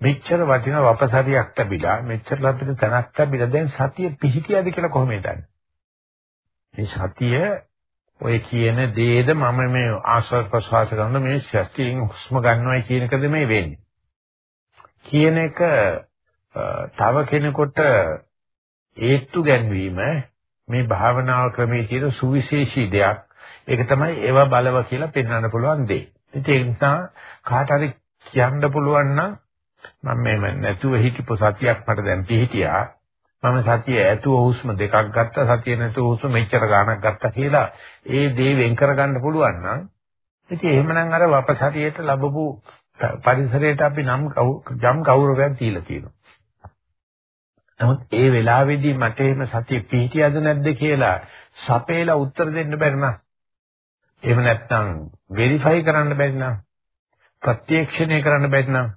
මෙච්චර වටින වපසරියක් ලැබිලා මෙච්චර ලැබෙන තැනක් ලැබිලා දැන් සතිය පිහිටියද කියලා කොහොමද දන්නේ? මේ සතිය ඔය කියන දේද මම මේ ආශ්වාස ප්‍රශ්වාස කරන මේ ශක්තියෙන් හුස්ම ගන්නවයි කියන එකද මේ වෙන්නේ. කියන එක තව කෙනෙකුට ඒත්තු ගැන්වීම මේ භාවනාව ක්‍රමයේ තියෙන සුවිශේෂී දෙයක්. ඒක තමයි ඒව බලව කියලා පෙන්වන්න පුළුවන් දේ. ඒ නිසා කාට හරි කියන්න පුළුවන් නම් මම මේ නැතුව හිටපු සතියක් මට දැන් පිහිටියා. මම සතිය ඇතුව හුස්ම දෙකක් ගත්තා සතිය නැතුව හුස්ම මෙච්චර ගාණක් ගත්තා කියලා ඒ දේ වෙන් කරගන්න පුළුවන් නම් ඉතින් එහෙමනම් අර වපසරියට ලැබපු පරිසරයට අපි නම් ජම් ගෞරවයක් දීලා තියෙනවා. නමුත් ඒ වෙලාවේදී මට එහෙම සතිය පිහිටියද නැද්ද කියලා සපේලා උත්තර දෙන්න බැරි නම් එහෙම නැත්නම් වෙරිෆයි කරන්න බැරි නම් ප්‍රත්‍යක්ෂණය කරන්න බැරි නම්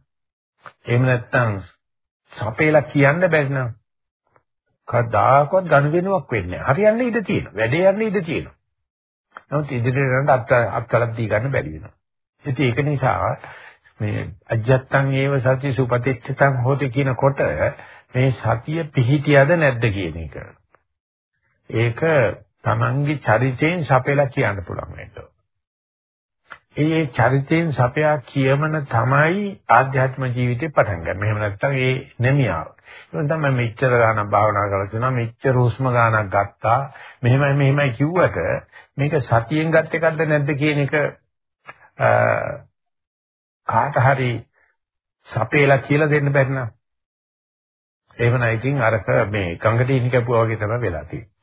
එහෙම නැත්නම් සපේලා කියන්න බැරි නම් කවදාකවත් ගනුදෙනුවක් වෙන්නේ නැහැ. හරියන්නේ ඉඩ තියෙනවා. වැඩේ යන්නේ ඉඩ තියෙනවා. නමුත් ඉදිරියට යනට අත් අත්කලක් දී ගන්න බැරි වෙනවා. ඉතින් ඒක නිසා මේ අජත්තං ඒව සති සුපතිච්ඡතං හොති කියනකොට මේ සතිය පිහිටියද නැද්ද කියන එක. ඒක Tamange චරිතයෙන් සපෙලා කියන්න පුළුවන් වෙනවා. ඒ චරිතයෙන් සපයා කියමන තමයි ආධ්‍යාත්ම ජීවිතේ පටන් ගන්න. එහෙම නැත්නම් ඒ නෙමියාව. ඒක තමයි මෙච්චර ගානක් භාවනා කරලා තියෙනවා මෙච්චර හුස්ම ගානක් ගත්තා. මෙහෙමයි මෙහෙමයි කිව්වට මේක සතියෙන් ගත් එකක්ද නැද්ද කියන එක කාට හරි සපේලා කියලා දෙන්න බැරි නම් එහෙම නැතිනම් අරක මේ ගංගටීනි කැපුවා වගේ තමයි වෙලා තියෙන්නේ.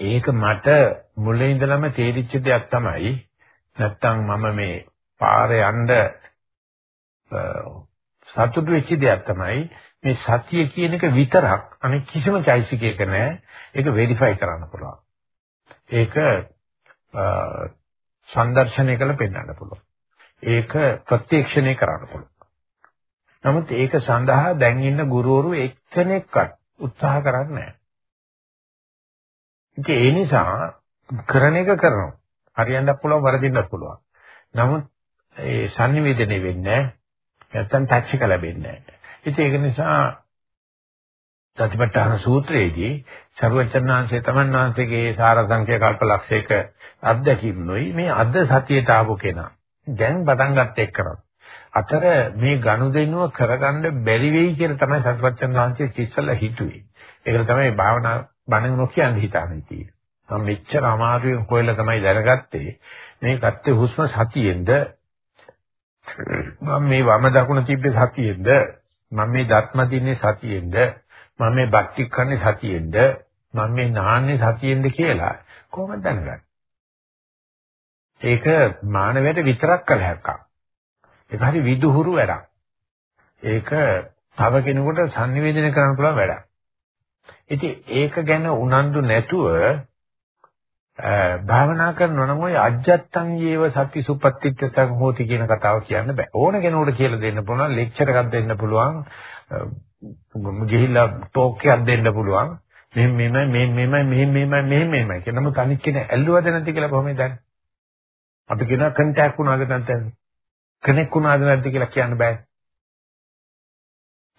ඒක මට මුලින් ඉඳලම තේරිච්ච දෙයක් තමයි නැත්තම් මම මේ පාරේ යන්න සතුටු වෙච්ච දෙයක් තමයි මේ සතිය කියන එක විතරක් අනෙක් කිසිම චෛසිකයක නැහැ. ඒක වෙරිෆයි කරන්න පුළුවන්. ඒක සංදර්ශනය කළ පෙන්වන්න පුළුවන්. ඒක ප්‍රත්‍යක්ෂණය කරන්න පුළුවන්. නමුත් ඒක සඳහා දැන් ඉන්න ගුරුවරු එක්කෙනෙක්වත් උත්සාහ කරන්නේ නැහැ. ඒ නිසා කරන එක කරනවා. හරියන්නත් පුළුවන් වරදින්නත් පුළුවන්. නමුත් ඒ sannivedana වෙන්නේ නැත්තම් ටච් එක ලැබෙන්නේ නැහැ. ඉතින් ඒක නිසා සතිපට්ඨාන සූත්‍රයේදී සර්වචන්නාංශයේ තමන්නාංශයේ සාර සංඛ්‍ය කල්පලක්ෂයක අත්දැකීම්නොයි මේ අද සතියට ආපු කෙනා දැන් පටන් ගන්න එක් කරා. අතර මේ ගනුදෙනුව කරගන්න බැරි වෙයි කියලා තමයි සත්‍යවචන්නාංශයේ ඉස්සෙල්ලා හිතුවේ. ඒකට තමයි භාවනා බණ නොකියන්නේ හිතානේ තියෙන්නේ. මම මෙච්චර අමාරුවෙන් හොයලා තමයි දැනගත්තේ. මේ ගත්තේ හුස්ම සතියෙන්ද? මම මේ වම දකුණ තිබ්බේ සතියෙන්ද? මම මේ දත්ම දින්නේ සතියෙන්ද? මම මේ බක්ටි කරන්නේ සතියෙන්ද? මම මේ නාන්නේ සතියෙන්ද කියලා කොහොමද දැනගන්නේ? ඒක මානවයට විතරක් කළ හැක්කක්. ඒක හරි විදුහුරු වැඩක්. ඒක තව කෙනෙකුට sannivedana කරන්න පුළුවන් වැඩක්. ඉතින් ඒක ගැන උනන්දු නැතුව භාවනා කරනවා නම් ওই අජත්තං යේව සති සුපත්තිත්තං හෝති කියන කතාව කියන්න බෑ. ඕන කෙනෙකුට කියලා දෙන්න පුළුවන්, ලෙක්චර් එකක් දෙන්න පුළුවන්, ගිහිල්ලා ටෝක් එකක් දෙන්න පුළුවන්. මෙහෙම මෙහෙමයි, මෙහෙම මෙහෙමයි, මෙහෙම මෙහෙමයි, මෙහෙම මෙහෙමයි කියලා. නමුත් අනික් කෙනා ඇල්ලුවද නැති කියලා කොහොමද දන්නේ? අපි කියනවා කන්ටැක්ට් වුණාද නැත්නම් කනෙක් වුණාද නැද්ද කියලා කියන්න බෑ.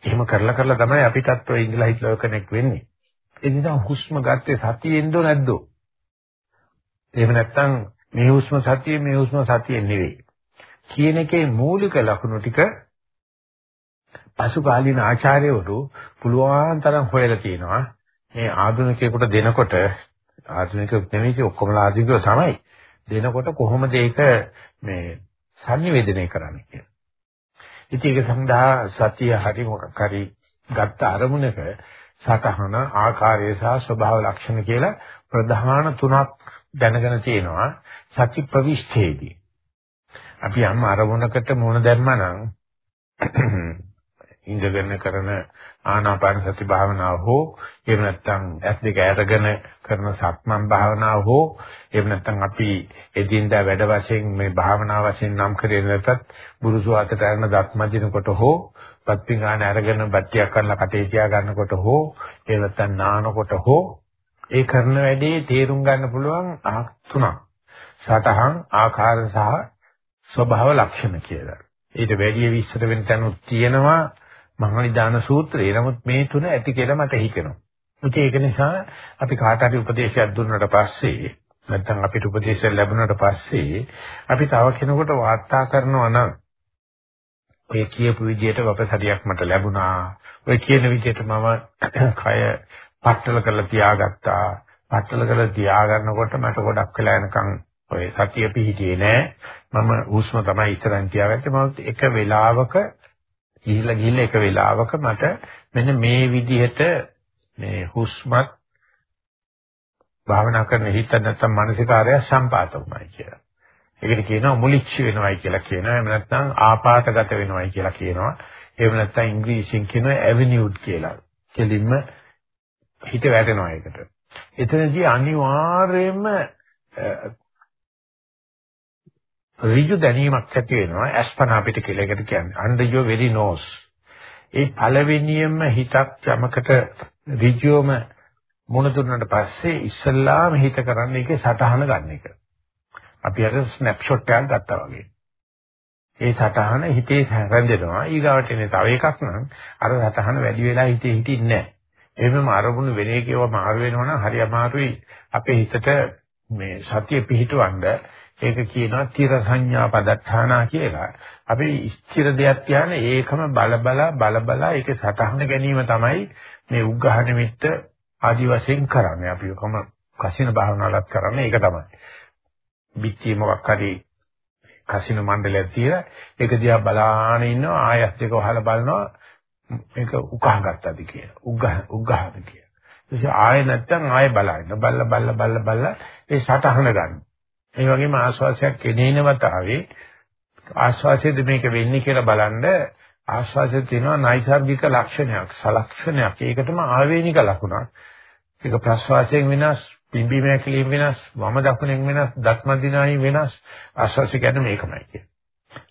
එහෙම කරලා කරලා තමයි අපිටත් ඔය ඉඳලා හිටලා කනෙක් වෙන්නේ. ඒ නිසා හුස්ම ගත්තේ සතියෙන්ද නැද්දෝ එහෙම නැත්නම් මේ හුස්ම සතිය මේ හුස්ම සතිය නෙවෙයි. කියන එකේ මූලික ලක්ෂණ ටික පසුකාලීන ආචාර්යවරු පුළුවන් තරම් හොයලා තියෙනවා. මේ ආධුනිකයෙකුට දෙනකොට ආධුනික නෙවෙයි ඔක්කොමලා ආධුනිකව තමයි. දෙනකොට කොහොමද ඒක මේ sannivedanaya කරන්නේ කියලා. ඉතින් ඒක සඳහා සතිය හරි මොකක් හරි ගත්ත අරමුණක සතහන ආකාරය සහ ස්වභාව ලක්ෂණ කියලා ප්‍රධාන තුනක් දැනගෙන තියෙනවා සති ප්‍රවිෂ්ඨේදී. අපි යම් අරමුණකට මුණ දැම්මා නම් <clears throat> ඉඳගෙන කරන ආනාපාන සති භාවනාව හෝ එහෙම නැත්නම් ඇස් දෙක අරගෙන කරන සක්මන් භාවනාව හෝ එහෙම නැත්නම් අපි එදින්දා වැඩ වශයෙන් මේ භාවනා වශයෙන් නම් කරේ නැතත් බුරුසු අතට යන දත් මදිනකොට හෝ පත්පිඟාන අරගෙන බට්ටියක් කරලා කටේ තියා ගන්නකොට හෝ එහෙම නැත්නම් නානකොට හෝ ඒ කරන වැඩේ තේරුම් ගන්න පුළුවන් තුනක්. සතහන් ආකාර සහ ස්වභාව ලක්ෂණ කියලා. ඊට වැඩි විස්තර වෙන තැනුත් තියෙනවා මහනිදාන සූත්‍රයේ. නමුත් මේ තුන ඇති කියලා මට හිතෙනවා. ඒක නිසා අපි කාට හරි උපදේශයක් දුන්නාට පස්සේ නැත්නම් අපිට උපදේශයක් ලැබුණාට පස්සේ අපි තව කෙනෙකුට වාර්තා කරනවා නම් ඔය කියපු විදිහට වපසරියක් මට ලැබුණා. ඔය කියන විදිහට මම <clears throat> කය පట్టල කරලා තියාගත්තා. පట్టල කරලා තියාගන්නකොට මට ගොඩක් වෙලා යනකම් ඔය සතිය පිහිටියේ නෑ. මම හුස්ම තමයි ඉස්සරහින් තියාගත්තේ. මම එක වෙලාවක ගිහිල්ලා ගිහිල්ලා එක වෙලාවක මට මෙන්න මේ විදිහට මේ හුස්මත් භාවනා කරන හිත නැත්තම් මානසිකාරය සම්පාත වුණා කියලා. ඒකට කියනවා මුලිච්ච වෙනවයි කියලා කියනවා. එහෙම නැත්නම් ආපాతගත වෙනවයි කියලා කියනවා. එහෙම නැත්නම් ඉංග්‍රීසියෙන් කියනවා ඇවෙනියුඩ් කියලා. කෙලින්ම හිත වැටෙනවා ඒකට. එතනදී අනිවාර්යයෙන්ම ඍජු දැනීමක් ඇති වෙනවා අස්පනා අපිට කියලා එකට කියන්නේ under your very nose. ඒ පළවෙනියෙන්ම හිතක් යමකට ඍජුවම මුණ දුන්නාට පස්සේ ඉස්සල්ලාම හිත කරන්නේ ඒකේ සටහන ගන්න එක. අපි අර ස්නැප්ෂොට් එකක් ගත්තා වගේ. ඒ සටහන හිතේ රැඳෙනවා. ඊගාවට එන්නේ තව එකක් නම් අර සටහන වැඩි වෙලා හිතේ හිටින්නේ නැහැ. එහෙමම අරමුණු වෙන එකේව මාරු වෙනවනම් හරි අමාරුයි අපේ හිතට මේ සතිය පිහිටවන්න ඒක කියනවා තිර සංඥා පදත්තානා කියලා. අපි ස්ථිර දෙයක් තියන ඒකම බල බල බල බල ඒකේ සටහන ගැනීම තමයි මේ උග්ඝහ නිමිත්ත ආදි වශයෙන් කරන්නේ. අපි කොහොම කසින භාවනාවක් කරන්නේ ඒක තමයි. පිටියේ මොකක් හරි කසින මණ්ඩලයක් තියලා ඒක දිහා බලාගෙන ඉන්නවා ආයත් එක වහලා බලනවා මේක උකහා ගත්තද කියලා. උග්ගහ උග්ගහද කියලා. ඊට ආයෙ නැත්තම් ආයෙ බලන්න. බල්ල බල්ල බල්ල බල්ල ඒ සටහන ගන්න. ඒ වගේම ආස්වාසයක් කෙනේන වතාවේ ආස්වාසයේද මේක වෙන්නේ කියලා බලන්න ආස්වාසයේ තියෙනවා නයිසાર્ගික ලක්ෂණයක්, සලක්ෂණයක්. ඒකටම ආවේනික ලක්ෂණක්. ඒක ප්‍රස්වාසයෙන් වෙනස්, පිම්බීම හැකිලිම වෙනස්, වම දකුණෙන් වෙනස්, දත්ම දිනායි වෙනස්. ආස්වාසය කියන්නේ මේකමයි කියන්නේ.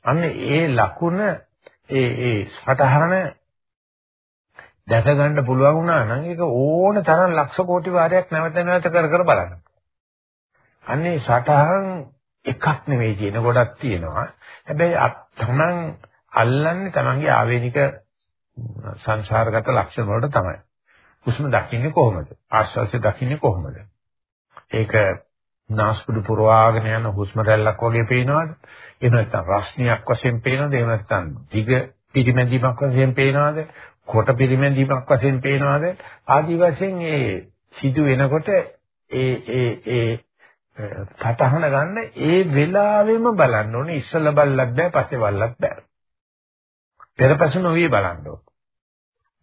අන්න ඒ ලකුණ ඒ ඒ සටහන දැක ගන්න පුළුවන් වුණා නම් ඒක ඕන තරම් ලක්ෂ කෝටි වාරයක් නැවත නැවත කර කර බලන්න. අන්නේ සටහන් එකක් නෙවෙයි කියන ගොඩක් තියෙනවා. හැබැයි තමන් අල්ලන්නේ තමන්ගේ ආවේනික සංසාරගත ලක්ෂණ වලට තමයි. හුස්ම දකින්නේ කොහොමද? ආශ්වාසය දකින්නේ කොහොමද? ඒක නාස්පුඩු පුරවාගෙන යන හුස්ම රැල්ලක් වගේ පේනවද? එහෙම නැත්නම් රස්නියක් වශයෙන් පේනවද? එහෙම නැත්නම් දිග පිරිමැදීමක් වශයෙන් පේනවද? කොට පිරිමැදීමක් වශයෙන් පේනවද? ආදි වශයෙන් ඒ සිදු වෙනකොට ඒ ඒ ඒ පතහන ගන්න ඒ වෙලාවෙම බලන්න ඕනේ ඉස්සල බල්ලක් බෑ පස්සේ බල්ලක් බෑ. පෙරපස නොවි බලන්න ඕනේ.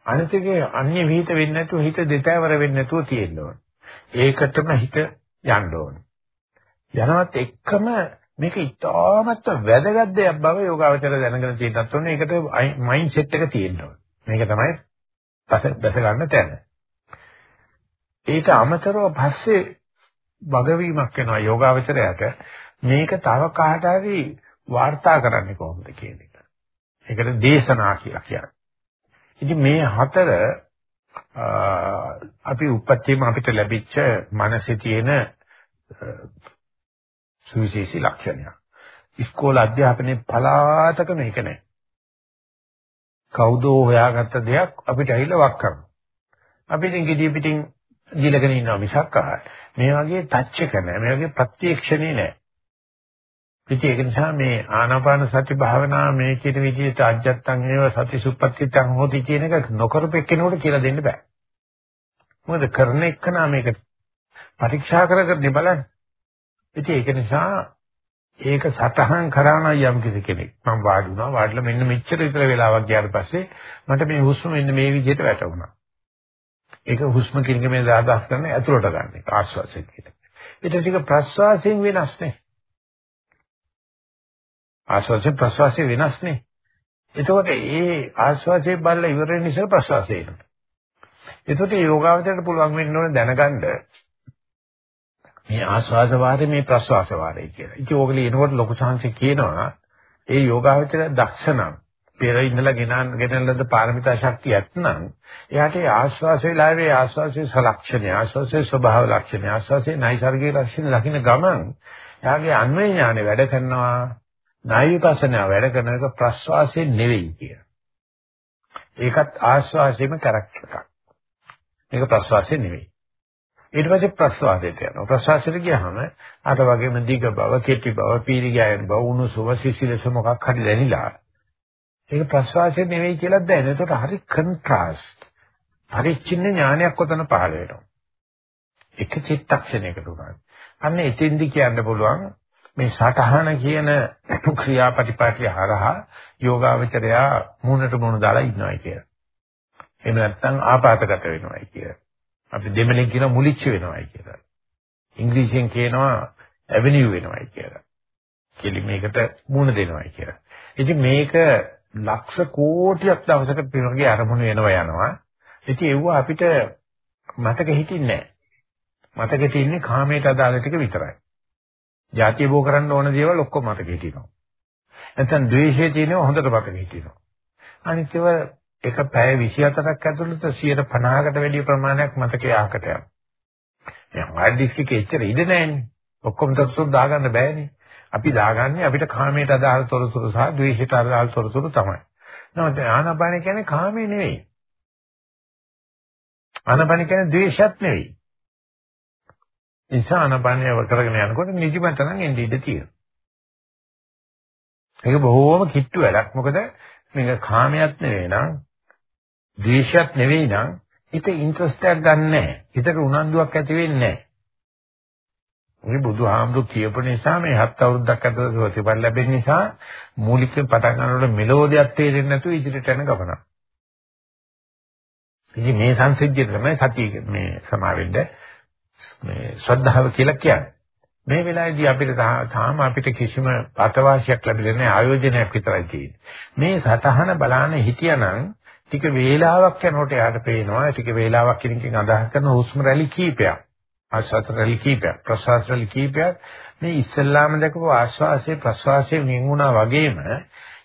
අනිතකේ අන්‍ය විහිිත වෙන්නේ නැතුව හිත දෙතෑවර වෙන්නේ නැතුව තියෙන්න ඕනේ. ඒකටම හිත යන්න ඕනේ. යනවත් එක්කම මේක ඉතාමත් වැදගත් දෙයක් බව යෝගාවචර දැනගෙන තියෙන්නත් ඕනේ. ඒකට මයින්ඩ් සෙට් එක තියෙන්න ඕනේ. මේක තමයි දැස ගන්න තැන. ඊට අමතරව පස්සේ වගවීමක් වෙනවා යෝගාවචරයට මේක තව කාට හරි වාර්තා කරන්නේ කොහොමද කියන එක. ඒකට දේශනා කියලා කියන්නේ. ඉතින් මේ හතර අපි උපත්තියම අපිට ලැබිච්ච මනසේ තියෙන සුවිශේෂී ලක්ෂණයක්. ඉස්කෝල අධ්‍යාපනයේ පලාතක මේක නැහැ. කවුදෝ හොයාගත්ත දෙයක් අපිට ඇහිලා වක් කරනවා. අපි ඉතින් gediy පිටින් ගිලගෙන ඉන්නවා මිසක් මේ වගේ ටච් එක නැහැ. මේ වගේ ප්‍රත්‍යක්ෂණේ නැහැ. ඉතින් ඒක නිසා මේ ආනාපාන සති භාවනා මේ කියන විදිහට අජත්තන් ඒව සති සුප්පත්තිතං හොති කියන එක නොකරපු එක්කෙනෙකුට කියලා දෙන්න බෑ. මොකද කරන එක්කනා මේක පරීක්ෂා කර කර බලන්න. ඉතින් ඒක නිසා ඒක සතහන් කරා නම් යම් කිසි කෙනෙක් මම වාඩි වුණා වාඩිලා මෙන්න මෙච්චර විතර වෙලාවක් ගියාට පස්සේ මට මේ හුස්ම මෙන්න මේ විදිහට වැටුණා. ඒක හුස්ම කියන එක මේ දාදාස් කරන ඇතුළට ගන්න එක ආශ්වාසය කියන. ඊට පස්සේ ප්‍රශ්වාසයෙන් වෙනස් නේ. ආශ්වාසයෙන් ප්‍රශ්වාසයෙන් වෙනස් නේ. එතකොට ඒ ආශ්වාසයේ බලලා ඉවර වෙන නිසා ප්‍රශ්වාසය එනවා. එතකොට යෝගාවචරයට පුළුවන් වෙන්න ඕනේ දැනගන්න මේ ආස්වාද වාරේ මේ ප්‍රස්වාස වාරේ කියලා. ඉතින් ඕක ලියනකොට ලොකු සංසි කියනවා ඒ යෝගාවචර දක්ෂණම් පෙර ඉඳලා ගෙනන් ගෙනල්ලද පාරමිතා ශක්තිය ඇත්නම් එයාට ඒ ආස්වාසේ ලාවේ ආස්වාසේ සලක්ෂණය ආස්වාසේ ස්වභාව ලක්ෂණය ආස්වාසේ නයිසර්ගික ලක්ෂණ ලකින ගමන් එයාගේ අන්වේ ඥානෙ වැඩ කරනවා ණය විපස්සනා වැඩ කරන එක ප්‍රස්වාසයේ නෙවෙයි කියන. ඒකත් ආස්වාසයේම කැරක්ටර් එකක්. මේක ප්‍රස්වාසයේ නෙවෙයි. ඊට පස්සේ ප්‍රස්වාසයට යනවා. ප්‍රස්වාසයට ගියාම අර වගේම දිග බව, කෙටි බව, පීරි ගෑවෙන බව, උණුසුම, සිසිලස මොකක් හරි දැනිලා. ඒක ප්‍රස්වාසය නෙවෙයි කියලා දැනෙන. ඒකට හරි කන්ට්‍රාස්ට්. පරිච්ඡින්න ඥානයක් උතන පහළ වෙනවා. එක චිත්තක්ෂණයකට උනන. අන්න එතෙන්දි කියන්න පුළුවන් මේ සටහන කියන <coughs> ක්‍රියාපටිපාටිය හරහා යෝගාවචරයා මූණට මූණ දාලා ඉන්නවයි කියලා. එහෙම නැත්නම් ආපాతගත වෙනවයි කියලා. අපි දෙමළෙන් කියන මුලිච්ච වෙනවයි කියලා. ඉංග්‍රීසියෙන් කියනවා ඇවෙනියු වෙනවයි කියලා. කෙලි මේකට මුණ දෙනවයි කියලා. ඉතින් මේක ලක්ෂ කෝටියක් දවසකට පිරගේ අරමුණු වෙනවා යනවා. ඉතින් ඒව අපිට මතක හිටින්නේ නැහැ. මතකෙ තියෙන්නේ කාමයට අදාළ ටික විතරයි. ಜಾතිය බෝ කරන්න ඕන දේවල් ඔක්කොම මතක හිටිනවා. නැත්නම් ද්වේෂයේ තියෙනවා හොඳට මතක හිටිනවා. අනිත් ඒවා එක පැය 24ක් ඇතුළත 150කට වැඩි ප්‍රමාණයක් මතකයේ ආකට යනවා. දැන් හાર્ඩ් ඩිස්ක් එකේ එච්චර ඉඩ නැහැනේ. ඔක්කොම තොරතුරු දාගන්න බෑනේ. අපි දාගන්නේ අපිට කාමයට අදාළ තොරතුරු සහ ද්වේෂයට අදාළ තොරතුරු තමයි. නමුත් ආනාපාන කියන්නේ කාමේ නෙවෙයි. ආනාපාන කියන්නේ ද්වේෂයක් නෙවෙයි. නිසා ආනාපානය කරගෙන යනකොට නිදිමත නම් එන්නේ ඉඳ තියෙනවා. ඒක බොහෝම කිට්ටු වැඩක්. මොකද මේක කාමයක් නෙවෙයි නං ද්වේෂයක් නෙවෙයි නම් හිත ඉන්ට්‍රස්ට් එකක් ගන්න නැහැ. හිතට උනන්දුවක් ඇති වෙන්නේ නැහැ. මේ බුදුහාමුදුරු කියපු නිසා මේ හත් අවුරුද්දක් ඇතුළත ප්‍රතිඵල ලැබෙන නිසා මූලික පටන් ගන්නකොට මෙලෝදියක් තේරෙන්නේ නැතුව ඉදිරියට යන ගමන. ඉතින් මේ සංසිද්ධිය තමයි සතිය මේ සමාවෙන්න මේ ශ්‍රද්ධාව කියලා කියන්නේ. මේ වෙලාවේදී අපිට තාම අපිට කිසිම අතවාසියක් ලැබෙන්නේ නැහැ ආයෝජනයක් විතරයි තියෙන්නේ. මේ සතහන බලන්න හිටියානම් ටික වේලාවක් යනකොට යාට පේනවා ටික වේලාවක් කිනකින් අදහස් කරන හුස්ම රැලි කීපයක්. ආශ්වාස රැලි කීපයක්, ප්‍රශ්වාස රැලි කීපයක් මේ ඉස්සල්ලාම දැකපු ආශ්වාසයේ ප්‍රශ්වාසයේ වෙන්ුණා වගේම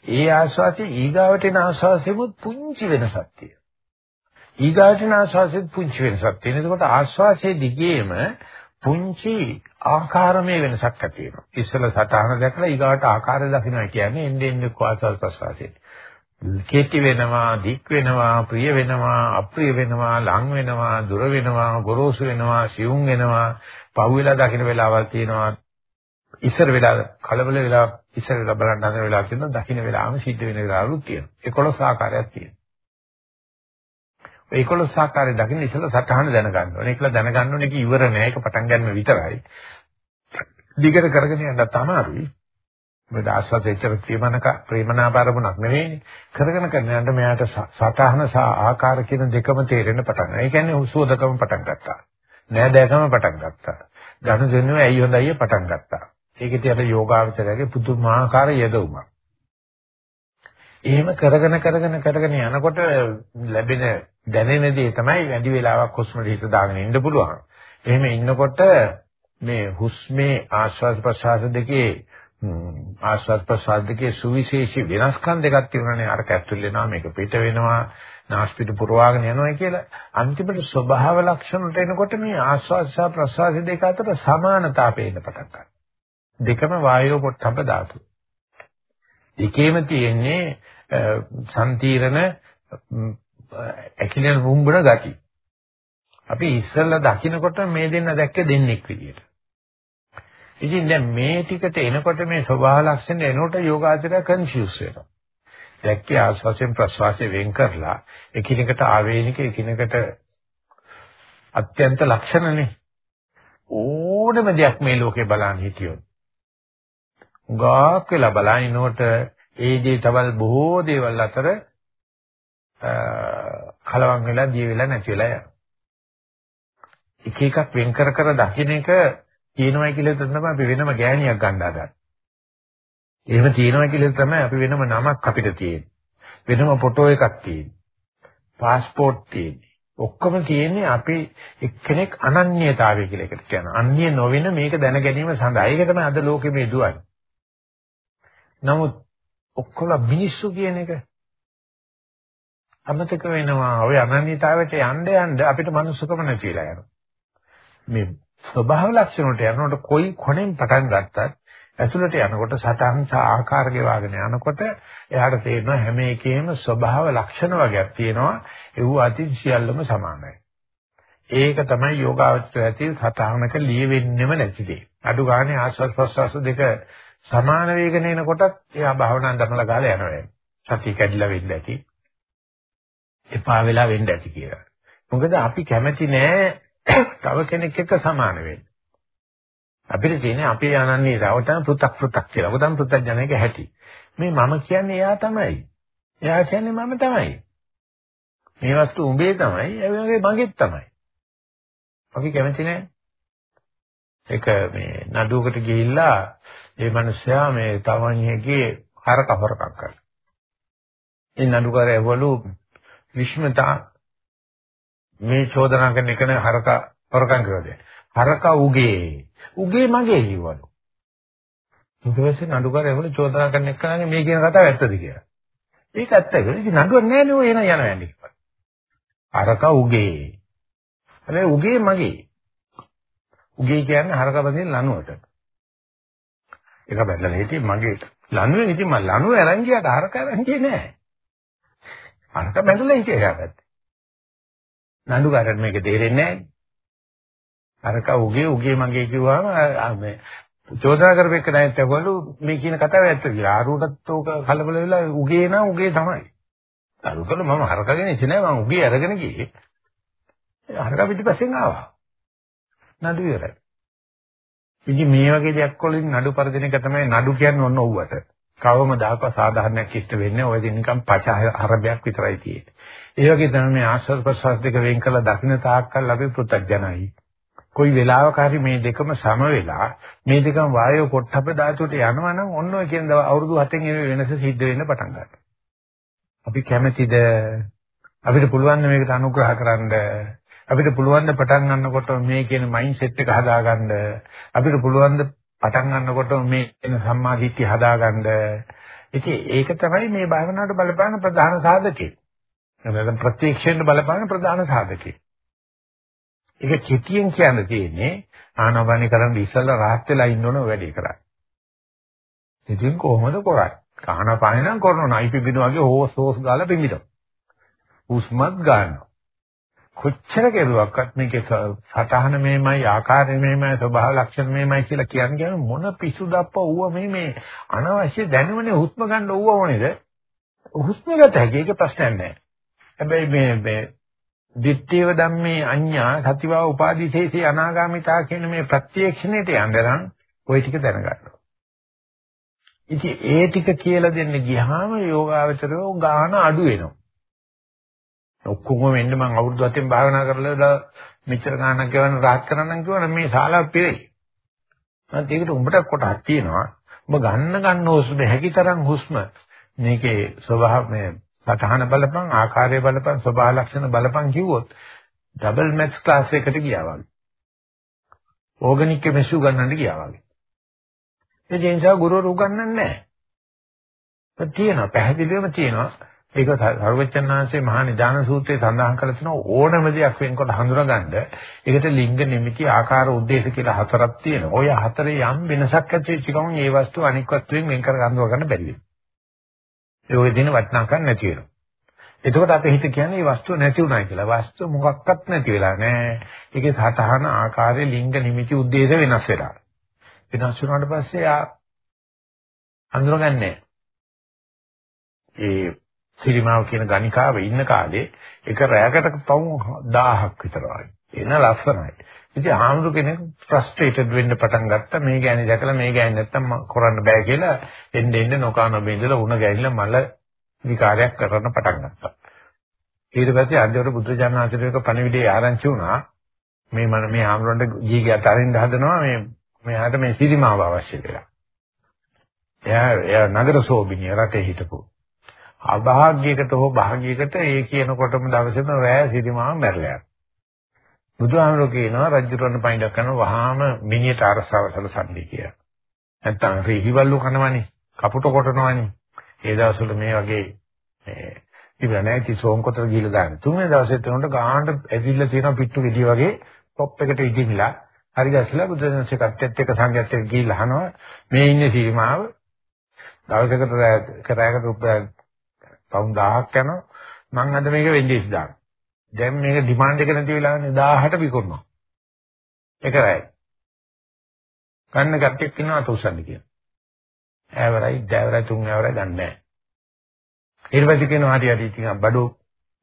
ඒ ආශ්වාසයේ ඊගාවට එන ආශ්වාසෙමුත් පුංචි වෙනසක් තියෙනවා. ඊගාවට එන ආශ්වාසෙත් පුංචි වෙනසක් තියෙනවා. එතකොට ආශ්වාසයේ දිගේම පුංචි ආකාරමය වෙනසක් ඇති වෙනවා. ඉස්සල සටහන දැකලා ඊගාට ආකාරය දකින්න කියන්නේ එන්නේ එන්නේ ආශ්වාස ප්‍රශ්වාසයේ. කෙටි වෙනවා, දික් වෙනවා, ප්‍රිය වෙනවා, අප්‍රිය වෙනවා, ලං වෙනවා, දුර වෙනවා, ගොරෝසු වෙනවා, සියුම් වෙනවා, පහුවෙලා දකින්න වෙලාවල් තියෙනවා. ඉස්සර වෙලා කලබල වෙලා ඉස්සර වෙලා බලන්න හදන වෙලාවක් තියෙනවා. දකින්න වෙලාවම සිද්ධ වෙන වෙලාවලුත් තියෙනවා. 11 ආකාරයක් තියෙනවා. 11 ආකාරය දකින්න ඉස්සෙල්ලා සටහන දැනගන්න ඕනේ. ඒකලා දැනගන්න ඕනේ කි ඉවර නෑ. ඒක පටන් ගන්න විතරයි. දිගට කරගෙන යන්නත් අමාරුයි. මොකද ආස්වාද එච්චර ප්‍රේමනක ප්‍රේමනාපාරමුණක් නෙවෙයිනේ. කරගෙන කරන යනට මෙයාට සටහන සහ ආකාර කියන දෙකම තේරෙන්න පටන් ගන්නවා. ඒ කියන්නේ හුස්වදකම පටන් ගත්තා. නෑදෑකම පටන් ගත්තා. ගණු දෙනුව ඇයි හොඳයි පටන් ගත්තා. ඒකෙත් අර යෝගාවචරයේ පුදුමාකාර යදවුමක්. එහෙම කරගෙන කරගෙන කරගෙන යනකොට ලැබෙන දැනෙන දේ තමයි වැඩි වෙලාවක් හුස්මට හිත දාගෙන ඉන්න පුළුවන්. එහෙම ඉන්නකොට මේ හුස්මේ ආශ්වාස ප්‍රශ්වාස දෙකේ ආශ්වාස ප්‍රශ්වාස දෙකේ සුවිශේෂී වෙනස්කම් දෙකක් තියෙනවානේ අර කැප්සුල් වෙනවා මේක පිට වෙනවා නාස්පිට පුරවාගෙන යනවා කියලා අන්තිමට ස්වභාව ලක්ෂණ වලට එනකොට මේ ආශ්වාස සහ ප්‍රශ්වාස දෙක අතර සමානතාව පේන්න පටන් ගන්නවා. දෙකම වායෝ පොට්ටබ්බ ධාතු. දෙකේම තියෙන්නේ සම්තිරණ ඇකිලෙන රුම්බන ගති. අපි ඉස්සෙල්ලා දකින්නකොට මේ දෙන්න දැක්ක දෙන්නෙක් විදියට. ඉතින් දැන් මේ ටිකට එනකොට මේ ස්වභාව ලක්ෂණ එනකොට යෝගාචරය කන්ෆියුස් වෙනවා. දැක්කේ ආස්වාසයෙන් ප්‍රස්වාසයෙන් වෙන් කරලා එකිනෙකට ආවේනික එකිනෙකට අත්‍යන්ත ලක්ෂණනේ. ඕනම දෙයක් මේ ලෝකේ බලන්න හිටියොත්. ගාක් වෙලා බලනකොට ඒ දේ තවල් බොහෝ දේවල් අතර කලවම් වෙලා දිය වෙලා නැති වෙලා යනවා. එක එකක් වෙන් කර කර දකින්න එක තියෙනවයි කියලා තමයි අපි වෙනම ගෑණියක් ගන්න හදන්නේ. එහෙම තියෙනවා කියලා තමයි අපි වෙනම නමක් අපිට තියෙන්නේ. වෙනම ෆොටෝ එකක් තියෙන්නේ. પાස්පෝර්ට් තියෙන්නේ. ඔක්කොම තියෙන්නේ අපි එක්කෙනෙක් අනන්‍යතාවය කියලා එකට කියනවා. අන්‍ය නොවන මේක දැන ගැනීම සඳහා. ඒක තමයි අද ලෝකෙ මේ දුවන්නේ. නමුත් ඔක්කොම මිනිස්සු කියන එක අමතක වෙනවා. ඔය අනන්‍යතාවයට යන්න යන්න අපිට මනුස්සකම නැති වෙලා යනවා. මේ ස්වභාව ලක්ෂණ වලට යනකොට කොයි කොනෙන් පටන් ගත්තත් ඇතුළට යනකොට සතහන් සහ ආකාර ගෙවාගෙන යනකොට එයාට තේරෙනවා හැම එකේම ස්වභාව ලක්ෂණ වර්ගයක් තියෙනවා. ඒව අතින් සියල්ලම සමානයි. ඒක තමයි යෝගාවචර ඇති සතහනක ලියෙන්නෙම නැති දෙය. අඩු ගානේ ආස්වාද ප්‍රසවාස දෙක සමාන වේගන එනකොටත් එයා භාවනා කරනලා ගාලා යනවා. සතිය කැඩිලා වෙන්න ඇති. එපා වෙලා වෙන්න ඇති කියලා. මොකද අපි කැමති නෑ තව කෙනෙක් එක්ක සමාන වෙන්න. අපිට තියෙන්නේ අපේ අනන්‍යතාවට පෘ탁 පෘ탁 කියලා. උගතම් පෘ탁ජනක හැටි. මේ මම කියන්නේ එයා තමයි. එයා කියන්නේ මම තමයි. මේ වස්තු උඹේ තමයි, ඒ වගේ මගේත් තමයි. අපි කැමති නෑ. ඒක මේ නඩුවකට ගිහිල්ලා ඒ මිනිස්සයා මේ තවණියගේ හරකහරකම් කරනවා. ඒ නඩුකාරයවලු විශ්මතා මේ චෝදනා කරන එකන හරක හොරකම් කරද හරක උගේ. උගේ මගේ කිව්වලු. ඊට පස්සේ නඩුකාරය ඇහවලු චෝදනා කරන එකනේ මේ කියන කතාව ඇත්තද කියලා. ඒක ඇත්තයි ඉතින් නඩුවක් නැහැ නේ ඔය එන යනවා යන්නේ. කිව්වා හරක උගේ. හැබැයි උගේ මගේ. උගේ කියන්නේ හරක බඳින ලනුවට ඒක බැලලා හිටියේ මගේ. ලනුවෙන් ඉතින් මම ලනුව අරන් ගියාට හරක අරන් ගියේ නෑ. අරක බැඳලා හිටියා එහා පැත්තේ. නඩුකාරට මේක තේරෙන්නේ නැහැ. අරක උගේ උගේ මගේ කිව්වම මේ චෝදනා කරපෙක නැත් ඒගොල්ලෝ මේ කියන කතාව ඇත්ත කියලා. ආරුටත් ඕක කලබල වෙලා උගේ නම් උගේ තමයි. අරුකල මම හරකගෙන ඉන්නේ නැහැ මම උගේ අරගෙන ගියේ. හරක පිටිපස්සෙන් ආවා. නඩු ඉවරයි. ඉතින් මේ වගේ දෙයක් වලින් නඩු පරදින එක තමයි නඩු කියන්නේ ඔන්න ඔව්වට. කවමදාක සාධාරණයක් ඉෂ්ට වෙන්නේ ඔය දින නිකන් පච හරබයක් විතරයි තියෙන්නේ. ඒ වගේ තමයි මේ ආශ්වාස ප්‍රශ්වාස දෙක වෙන් කරලා දකින්න තාක්කල් අපි පෘථග්ජනයි. කොයි වෙලාවක හරි මේ දෙකම සම වෙලා මේ දෙකම වායෝ පොට්ටබ්බ ධාතුවට යනවා නම් ඔන්න ඔය කියන අවුරුදු 7න් ඒ වෙනස සිද්ධ වෙන්න පටන් ගන්නවා. අපි කැමැතිද? අපිට පුළුවන් මේකට අනුග්‍රහ කරන්න? අපිට පුළුවන් ද පටන් ගන්නකොට මේ කියන මයින්ඩ් සෙට් එක හදාගන්න? අපිට පුළුවන් ද පටන් ගන්නකොට මේ කියන සම්මාදිට්ඨිය හදාගන්න? ඉතින් ඒක තමයි මේ භාවනාවට බලපාන ප්‍රධාන සාධකේ නැත්නම් ප්‍රත්‍යක්ෂයෙන් බලපාන ප්‍රධාන සාධකේ ඒක චිතියෙන් කියන්න තියෙන්නේ ආනාපානි කරන් ඉස්සල්ලා rahat වෙලා ඉන්න ඕන වැඩේ කරා ඉතින් කොහොමද කරන්නේ? ආනාපානි නම් කරනවා නයි පිබින වගේ හෝස් හෝස් ගාලා පිඹිනවා. හුස්මත් ගන්නවා. කොච්චර කෙරුවක්වත් මේකේ සටහන මේමයි ආකාරය මේමයි ස්වභාව ලක්ෂණ මේමයි කියලා කියන්නේ මොන පිසු දප්ප ඌව මේ මේ අනවශ්‍ය දැනුමනේ හුස්ම ගන්න ඌව ඕනේද? හුස්ම ගත හැකි ඒක ප්‍රශ්නයක් නෑ. හැබැයි මේ මේ දිත්තේව ධම්මේ අඤ්ඤා සතිවා උපාදිශේෂේ අනාගාමිතා කියන මේ ප්‍රත්‍යක්ෂණයට යන්න නම් ওই ටික දැනගන්න ඉතින් ඒ ටික කියලා දෙන්න ගියාම යෝගාවචරයෝ ගාන අඩු වෙනවා ඔක්කොම වෙන්න මම අවුරුදු 7න් භාවනා කරලා මෙච්චර ගාණක් ගෙවන්න rahat කරන්නම් කිව්වනම් මේ ශාලාව පිරෙයි. මම ඒකට උඹට කොටහක් තියෙනවා. ඔබ ගන්න ගන්න හුස්ම හැකිතරම් හුස්ම මේකේ ස්වභාව මේ සටහන බලපන් ආකාරය බලපන් ස්වභාව ලක්ෂණ බලපන් කිව්වොත් ඩබල් මැත්ස් ක්ලාස් එකකට ගියා වගේ. ඕගනික් කෙමිස්ට්‍රි උගන්වන්න ගියා වගේ. ඒ ජෙන්සා ගුරුවරු උගන්වන්නේ නැහැ. ඒක තියෙනවා පැහැදිලිවම තියෙනවා. ඒක සර්වචන්නාංශයේ මහා නිදාන සූත්‍රයේ සඳහන් කරලා තිනවා ඕනම දෙයක් වෙනකොට හඳුනගන්න. ඒකට ලිංග නිමිති ආකාර උද්දේශ කියලා හතරක් තියෙනවා. ඔය හතරේ යම් වෙනසක් ඇති වෙච්ච ගමන් ඒ වස්තුව අනික් වස්තුවෙන් වෙන් කර හඳුනා ගන්න බැරි වෙනවා. ඒ ඔය දින වටිනාකම් නැති වෙනවා. එතකොට අපේ හිත කියන්නේ මේ වස්තුව නැති උනායි කියලා. වස්තුව මොකක්වත් නැති වෙලා නැහැ. ඒකේ සතහන ආකාරය ලිංග නිමිති උද්දේශ වෙනස් වෙලා. වෙනස් වුණාට පස්සේ ආ හඳුනගන්නේ ඒ සිරිමාව කියන ගණිකාවේ ඉන්න කාලේ එක රැයකට පවුම් 1000ක් විතර වගේ. එන ලස්සනයි. ඉතින් ආම්රු කෙනෙක් ෆ්‍රස්ට්‍රේටඩ් වෙන්න පටන් ගත්තා. මේ ගෑණි දැකලා මේ ගෑණි නැත්තම් කරන්න බෑ කියලා එන්න එන්න නොකාන බෙන්දලා උණ ගැහිලා මල විකාරයක් කරන්න පටන් ගත්තා. ඊට පස්සේ අන්තිමට බුදුජානනාථරේක පණිවිඩය ආරංචි වුණා. මේ මම මේ ආම්රුන්ට ගිහිගේ අතරින් හදනවා මේ මෙයාට මේ සිරිමාව අවශ්‍ය කියලා. එයා එයා නගර සෝබිනිය රටේ හිටපු. අභාග්‍යයකට හෝ භාග්‍යයකට ඒ කියනකොටම දවසේම රෑ සිරිමාව මැරලා යනවා. බුදුහාමරෝ කියනවා රජුරණ පයින්ඩක් කරන වහාම මිනියට අරසව සලසන්නේ කියලා. නැත්තම් රිහිවල්ලු කනවනේ, කපුට කොටනවනේ. ඒ දවස්වල මේ වගේ මේ ඉතින් නැති සෝන්කොතර ගිහලා දාන්න. තුන්වෙනි දවසේ තුනට ගාහන්න ඇදිලා තියෙන පිට්ටු ගෙඩිය වගේ පොප් එකට ඉදිමිලා හරි ගැස්ලා බුදුදහමේ කට්ටියත් එක්ක සංඝයාත් එක්ක ගිහිල්ලා අහනවා මේ ඉන්නේ සීමාව දවසකට කරායකට පවුන් 1000ක් යනවා. මං අද මේක වෙන්ඩිස් දානවා. දැන් මේක ඩිමාන්ඩ් එක නැති වෙලාවනේ 1000ට විකුණනවා. ඒක රයි. ගන්න කට්ටියක් ඉන්නවා තුසන්න කියන. ඇවරයි, දැවරයි, තුන් ඇවරයි ගන්න නැහැ. ඊට පස්සේ කියනවා හරි හරි ඉතින් බඩු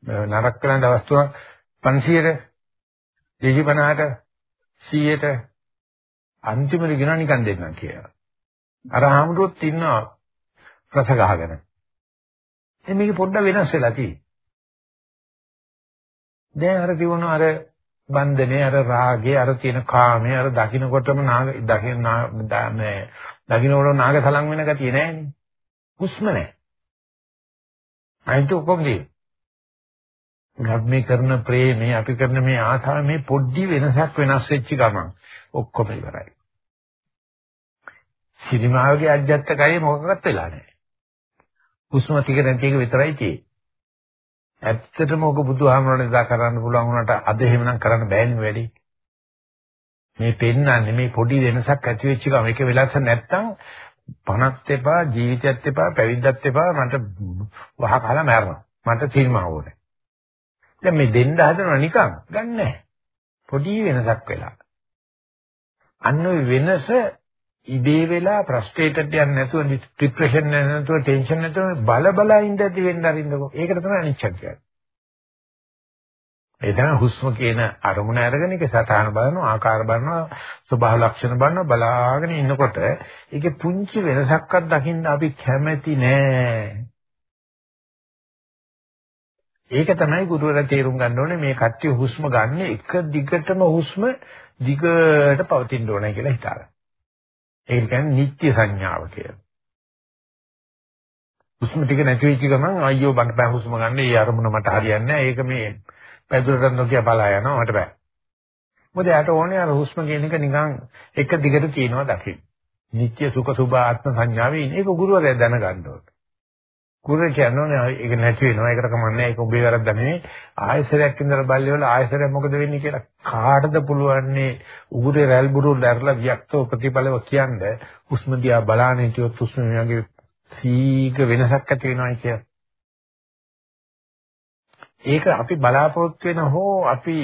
නරක කරන දවස් තුනක් 500ට 250ට 100ට අන්තිමට ගෙනා නිකන් දෙන්නම් කියලා. අර ආමුරුත් ඉන්නවා රස ගහගෙන. දැන් මේක පොඩ්ඩක් වෙනස් වෙලා තියෙන්නේ. දැන් අර තිබුණ අර බන්ධනේ අර රාගේ අර තියෙන කාමේ අර දකින්නකොටම නාග දකින්න මේ දකින්නකොට නාග සලන් වෙන ගතිය නෑනේ. හුස්ම නෑ. අයිතු කොම්දී. අපි කරන ප්‍රේමේ අපි කරන මේ ආසාව මේ පොඩ්ඩි වෙනසක් වෙනස් වෙච්ච ගමන් ඔක්කොම ඉවරයි. සිනමාවේ අජත්තකයේ මොකක්වත් වෙලා නැහැ. හුස්ම ටික නැති එක විතරයි තියෙන්නේ. ඇත්තටම ඔක බුදුහාමරණ දා කරන්න පුළුවන් වුණාට අද එහෙමනම් කරන්න බෑනේ වැඩි. මේ පෙන්නන්නේ මේ පොඩි වෙනසක් ඇති වෙච්ච ගම ඒක වෙලක්ස නැත්තම් පණත් එපා ජීවිතයත් එපා පැවිද්දත් එපා මට වහ කලා මැරෙනවා. මට සිල්මා ඕනේ. දැන් මේ දෙන්න හදනවා නිකන් ගන්නෑ. පොඩි වෙනසක් වෙලා. අන්න ওই වෙනස ඉබේ වෙලා ෆ්‍රස්ට්‍රේටඩ් යන්නේ නැතුව ડિප්‍රෙෂන් නැතුව ටෙන්ෂන් නැතුව බල බල ඉඳදී වෙන්න අරින්නකො. ඒකට තමයි අනිච්චක් කියන්නේ. ඒ තමයි හුස්ම කියන අරමුණ අරගෙන ඒක සටහන බලනවා ආකාර බලනවා ස්වභාව ලක්ෂණ බලනවා බලාගෙන ඉන්නකොට ඒකේ පුංචි වෙනසක්වත් දකින්න අපි කැමැති නෑ. ඒක තමයි ගුරුවරයා තේරුම් ගන්න ඕනේ මේ කට්ටිය හුස්ම ගන්න එක දිගටම හුස්ම දිගට පවතින්න ඕනේ කියලා හිතාගන්න. ඒක කියන්නේ නිත්‍ය සංඥාව කියලා. හුස්ම ටික නැති වෙච්ච ගමන් අයියෝ බන්න බෑ හුස්ම ගන්න. ඒ අරමුණ මට හරියන්නේ නැහැ. ඒක මේ පැදුරට නොකිය බලා යනවා මට බෑ. මොකද යාට ඕනේ අර හුස්ම කියන එක නිකන් එක දිගට තියෙනවා දකින්න. නිත්‍ය සුඛ සුභ ආත්ම සංඥාවේ ඉන්නේ ඒක ගුරුවරයා දැනගන්න ඕනේ. ගුරුවරයා කියන්නේ ඒක නැති වෙනවා. ඒකට කමන්නේ ඒක ඔබේ වැරද්ද නෙවෙයි ආයසරයක් ඉඳලා බල්ලේ වල ආයසරයක් මොකද වෙන්නේ කියලා කාටද පුළුවන්නේ උගුරේ රැල් බුරු දැරලා වික්තෝ ප්‍රතිඵලව කියන්නේ? හුස්ම දිහා බලාගෙන හිටියොත් හුස්ම මෙයාගේ සීඝ වෙනසක් ඇති වෙනවා කියන්නේ ඒක අපි බලාපොරොත්තු වෙන හෝ අපි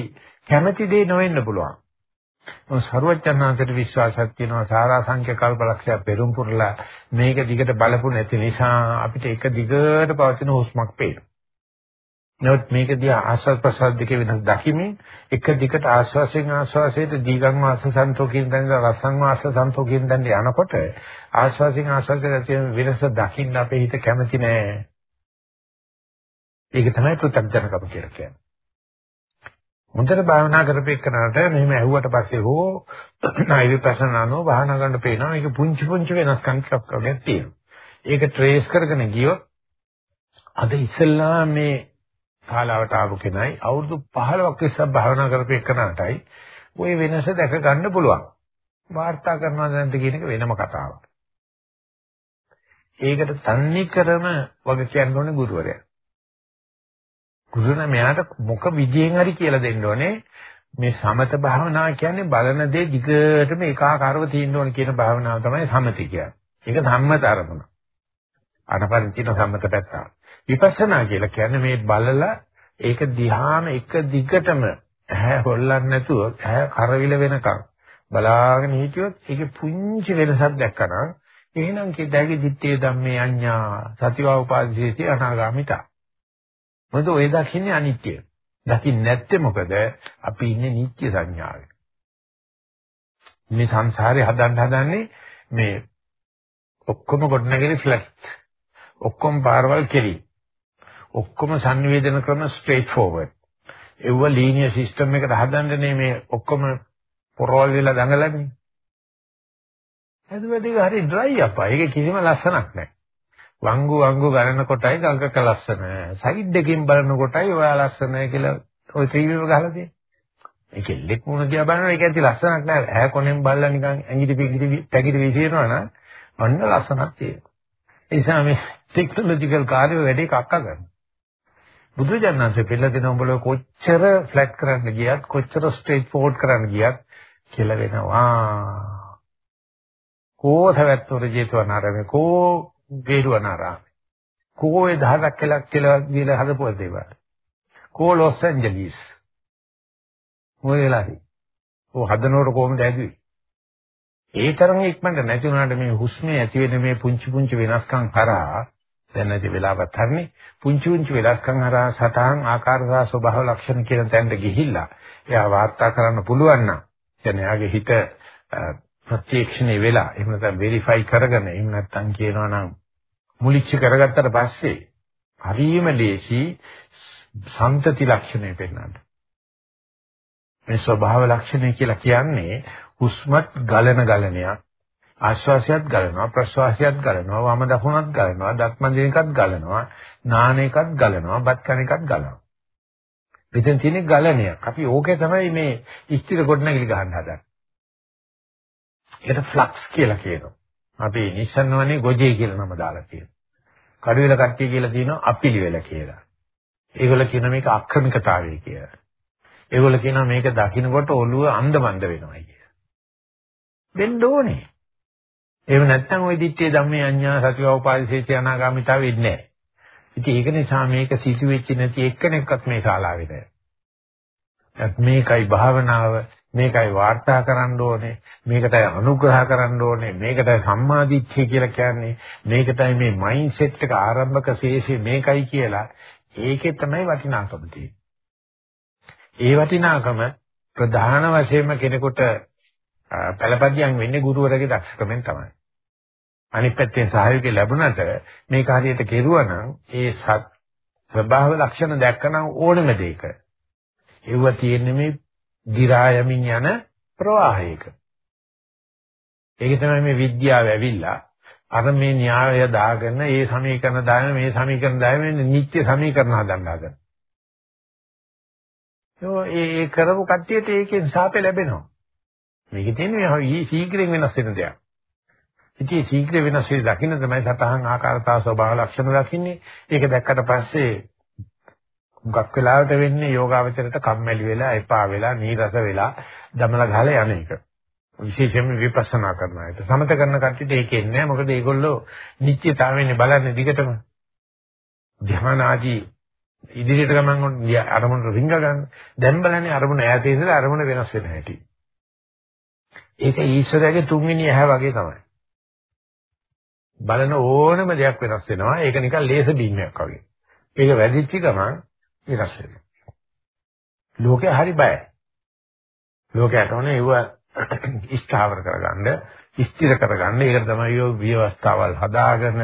කැමැති දේ නොවෙන්න පුළුවන්. මොන සරුවචනාංශයට විශ්වාසයක් තියෙනවා සාරා සංඛ්‍ය කල්පලක්ෂය පෙරම් පුරලා මේක දිගට බලපු නැති නිසා අපිට එක දිගට පවතින හුස්මක් පේනවා. නමුත් මේක දිහා ආස්වාද ප්‍රසාද දෙකේ වෙනස් දකිමින් එක දිගට ආස්වාසයෙන් ආස්වාසයට දීගං වාස සන්තෝකින් දැන් රසං වාස සන්තෝකින් දැන් යනකොට ආස්වාසයෙන් ආස්වාසයට වෙනස දකින්න අපේ හිත කැමති නෑ. ඒක තමයි පෘථග්ජනකම කියලා කියන්නේ. හොඳට භාවනා කරපෙන්නට මෙහෙම ඇහුවට පස්සේ හෝ <clears throat> නායි විපස්සනානෝ භාවනා කරන්න පේනවා මේක පුංචි පුංචි වෙනස්කම් ටිකක් වගේ තියෙනවා. ඒක ට්‍රේස් කරගෙන ගියොත් අද ඉස්සෙල්ලා මේ කාලාවට ආපු කෙනයි අවුරුදු 15ක් ඉස්සර භාවනා කරපෙන්නටයි ওই වෙනස දැක ගන්න පුළුවන්. වාර්තා කරනවා නැද්ද කියන එක වෙනම කතාවක්. ඒකට තන්නේ කරම වගේ කියන්න ඕනේ ගුරුවරයා. ගුරුනා මෙයාට මොක විදියෙන් හරි කියලා දෙන්න ඕනේ මේ සමත භාවනාව කියන්නේ බලන දේ දිගටම ඒකාකාරව තියෙන්න ඕන කියන භාවනාව තමයි සමති කියන්නේ. ඒක ධම්මත අරමුණ. අනපරින් කියන සම්මත පැත්ත. විපස්සනා කියලා කියන්නේ මේ බලලා ඒක දිහාම එක දිගටම ඇහැ හොල්ලන්නේ නැතුව ඇහැ කරවිල වෙනකම් බලාගෙන හිටියොත් ඒකේ පුංචි වෙනසක් දැක්කනම් එහෙනම් කිදාගේ දිත්තේ ධම්මේ අඤ්ඤා සතිවා උපාදිසේති අනාගාමිතා මොකද ඔය දකින්නේ අනිත්‍ය. දකින්නේ නැත්තේ මොකද? අපි ඉන්නේ නිත්‍ය සංඥාවේ. මේ සංසාරේ හදන්න හදන්නේ මේ ඔක්කොම ගොඩනැගිලි ෆ්ලැට්. ඔක්කොම පාරවල් කෙලි. ඔක්කොම sannivedana ක්‍රම ස්ට්‍රේට් ෆෝවර්ඩ්. ඒව ලීනියර් සිස්ටම් එකකට හදන්නනේ මේ ඔක්කොම පොරවල් වෙලා දඟලන්නේ. එතකොට ඒක හරි ඩ්‍රයි අප්පා. ඒක කිසිම ලස්සනක් නැහැ. වංගු වංගු ගණන කොටයි ගඟක ලස්සන. සයිඩ් එකකින් බලන කොටයි ඔයා ලස්සන කියලා ඔය ත්‍රිවිධ ගහලා තියෙන්නේ. ඒක එල්ලෙක් මුණ දිහා බලනවා ඒක ඇති ලස්සනක් නෑ. ඈ කොනෙන් බලලා නිකන් ඇඟිලි පිටිලි පැකිලි විසිරනවා නම් අන්න ලස්සනක් තියෙනවා. ඒ නිසා මේ ටෙක්නොලොජිකල් කාර්ය වැඩි කක්ක ගන්න. බුදුජානනාංශ පෙළ දෙන උඹල කොච්චර ෆ්ලැට් කරන්න ගියත් කොච්චර ස්ට්‍රේට් ෆෝවර්ඩ් කරන්න ගියත් කියලා වෙනවා. කෝ සවැත්තුර ජේතවනාරාමේ කෝ වේරුවනාරාමේ. කෝවේ දහසක් කියලා කියලා දීලා හදපුව දේවල්. කෝ ලොස් ඇන්ජලිස්. මොකදලාදී? ඔය හදනකොට කොහොමද ඇදුවේ? ඒ තරම් ඉක්මනට නැති වුණාට මේ හුස්මේ ඇති වෙන මේ පුංචි පුංචි වෙනස්කම් කරා දැන් නැති වෙලාවත් හරිනේ පුංචි පුංචි වෙනස්කම් හරහා සටහන් ආකාර සහ ස්වභාව ලක්ෂණ කියන තැනට ගිහිල්ලා එයා වාර්තා කරන්න පුළුවන් නම් කියන්නේ එයාගේ හිත ප්‍රත්‍යක්ෂණේ වෙලා එහෙම නැත්නම් වෙරිෆයි කරගෙන එහෙම නැත්නම් කියනවා නම් මුලිච්ච කරගත්තට පස්සේ හරියම ලේසි සම්තති ලක්ෂණය පෙන්වන්න. මේ ස්වභාව ලක්ෂණය කියලා කියන්නේ හුස්මත් ගලන ගලනයක් ආශ්වාසයත් ගලනවා ප්‍රශ්වාසයත් ගලනවා වම දකුණත් ගලනවා දත්ම දිනකත් ගලනවා නාන එකත් ගලනවා බත් කන එකත් ගලනවා. මෙතන තියෙන ගලණයක්. අපි ඕකේ තමයි මේ ස්ථිර ගොඩනැගිලි ගන්න හදන්නේ. ඒකට ෆ්ලක්ස් කියලා කියනවා. අපි නිස්සන්නවනේ ගොජේ කියලා නම දාලා තියෙනවා. කඩුවෙල කට්ටිය කියලා තියෙනවා අපිලිවෙල කියලා. ඒගොල්ලෝ කියන මේක අක්‍රමිකතාවය කියලා. ඒගොල්ලෝ කියනවා මේක දකින්නකොට ඔළුව අන්ධමන්ද වෙනවා කියලා. වෙන්න ඕනේ. එහෙම නැත්නම් ওই දිත්තේ ධම්මේ අඤ්ඤා සතිවෝපාදිසේති අනාගාමිතාව වෙන්නේ නැහැ. ඉතින් ඒක නිසා මේක සිටුවෙච්ච නැති එක්කෙනෙක්වත් මේ ශාලාවේ නැහැ. මේකයි භාවනාව මේකයි වාර්තා කරන්න ඕනේ මේකටයි අනුග්‍රහ කරන්න ඕනේ මේකටයි සම්මාදිට්ඨිය කියලා කියන්නේ මේකටයි මේ මයින්ඩ් සෙට් එක ආරම්භක ශේෂේ මේකයි කියලා ඒකේ තමයි වටිනාකම තියෙන්නේ ඒ වටිනාකම ප්‍රධාන වශයෙන්ම කෙනෙකුට පළපදියම් වෙන්නේ ගුරුවරගේ දක්ෂකමෙන් තමයි. අනිත් පැත්තෙන් සහයෝගය ලැබුණට මේක හරියට කෙරුවා නම් ඒ සත් ස්වභාව ලක්ෂණ දැක්කනම් ඕනෙම දෙයක. ඒව තියෙන්නේ මේ දි รา යමින් යන ප්‍රවාහයක. ඒක තමයි මේ විද්‍යාව ඇවිල්ලා අර මේ න්‍යාය දාගෙන ඒ සමීකරණ දාගෙන මේ සමීකරණ දාගෙන නිත්‍ය සමීකරණ හදන්න හදන. ඒ ඒ කරපු කට්ටියට ඒකෙන් සාපේ ලැබෙනවා. මේකේ තියෙන්නේ ශීඝ්‍රයෙන් වෙනස් වෙන දෙයක්. ඉතින් ශීඝ්‍ර වෙනස් වෙන දකින්න තමයි සතහන් ආකාරතා ස්වභාව ලක්ෂණ දකින්නේ. ඒක දැක්කට පස්සේ මුගක් වෙලාවට වෙන්නේ යෝගාවචරයට කම්මැලි වෙලා, එපා වෙලා, නීරස වෙලා, දමල ගහලා යන එක. විශේෂයෙන්ම විපස්සනා කරන අයට. සමත කරන කට්ටියට ඒකේ නැහැ. මොකද ඒගොල්ලෝ නිත්‍යතාවයෙන් බලන්නේ දිගටම. ධ්‍යාන ආදී ඉදිරියට ගමන් වල අරමුණ රිංග ගන්න. දැන් බලන්නේ අරමුණ ඈත ඉඳලා අරමුණ වෙනස් වෙන හැටි. ඒක ඊශ්වරයාගේ තුන්වෙනි ඇහැ වගේ තමයි. බලන ඕනම දෙයක් වෙනස් වෙනවා. ඒක නිකන් ලේස බීමයක් වගේ. ඒක වැඩිච්ච ගමන් වෙනස් වෙනවා. ලෝකේ හරි බයයි. ලෝකයට ඕනේ ඒව <clears throat> ස්ථාවර කරගන්න, ස්ථිර කරගන්න. ඒකට තමයි ඔය විවස්ථාවල් හදාගෙන,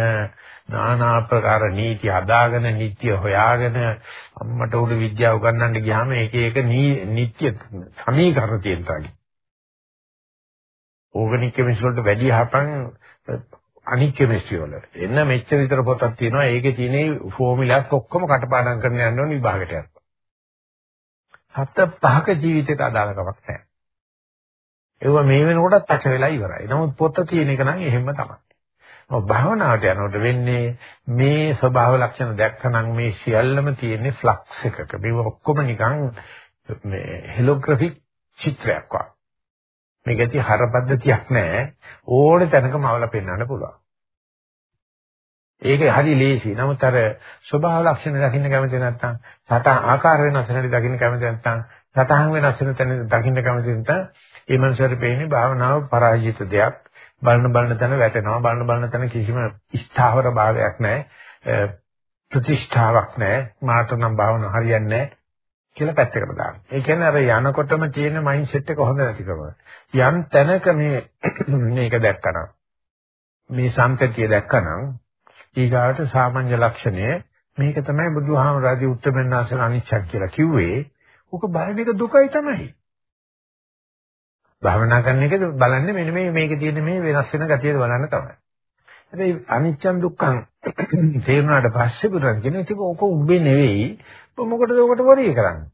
নানা ආකාර නීති හදාගෙන, නිත්‍ය හොයාගෙන අම්මට උඩ විද්‍යාව උගන්වන්න ගියාම ඒක ඒක නිත්‍ය සමීකරණ තියෙනවා. ඕගනික් කෙමිස්ට්‍රි වලට වැඩි යහපන් අනික් කෙමිස්ට්‍රි වල. එන්න මෙච්චර විතර පොතක් තියෙනවා. ඒකේ තියෙන ෆෝමියුලාස් ඔක්කොම කටපාඩම් කරන්න යන්න ඕන විභාගයට යන්න. හත පහක ජීවිතයට අදාළ කමක් නැහැ. ඒව මේ වෙනකොටත් තක වෙලා ඉවරයි. නමුත් පොත තියෙන එක නම් එහෙම තමයි. ඔව් භාවනාවට යනකොට වෙන්නේ මේ ස්වභාව ලක්ෂණ දැක්කනම් මේ සියල්ලම තියෙන්නේ ෆ්ලක්ස් එකක. මේ ඔක්කොම නිකන් මේ හෙලෝග්‍රැෆික් චිත්‍රයක් වගේ. මේක ඇති හරපද්ධතියක් නැහැ. ඕනේ තැනකම අවල පෙන්වන්න පුළුවන්. ඒක හරි ලේසි. නමුත් අර ස්වභාව ලක්ෂණ දකින්න කැමති නැත්නම් සතහ ආකාර වෙනස් වෙන දකින්න කැමති නැත්නම් සතහන් වෙනස් වෙන තැන දකින්න කැමති නැත්නම් ඒ මනසට පේන්නේ භාවනාව පරාජිත දෙයක්. බලන බලන තැන වැටෙනවා. බලන බලන තැන කිසිම ස්ථාවර භාවයක් නැහැ. ප්‍රතිෂ්ඨාවක් නැහැ. මාත නම් භාවනාව හරියන්නේ නැහැ. කියලා පැත්තකට දාන්න. ඒ කියන්නේ අර යනකොටම තියෙන මයින්ඩ් සෙට් එක හොඳ නැතිකම. යම් තැනක මේ <coughs> මේක දැක්කනම් මේ සම්පතිය දැක්කනම් ඊගාට සාමාන්‍ය ලක්ෂණය මේක තමයි බුදුහාමරාදී උත්තරමන්නාසන අනිච්චක් කියලා කිව්වේ. උක බාහිර දුකයි තමයි. භාවනා කරන එක බලන්නේ මෙන්න මේ මේකේ තියෙන මේ වෙනස් වෙන ගතියද බලන්න තමයි. හැබැයි අනිච්චන් දුක්ඛං තේරුණාට පස්සේ බුදුරන් කියන එක ඕක උඹේ නෙවෙයි. මොකටද ඔකට වරිය කරන්නේ?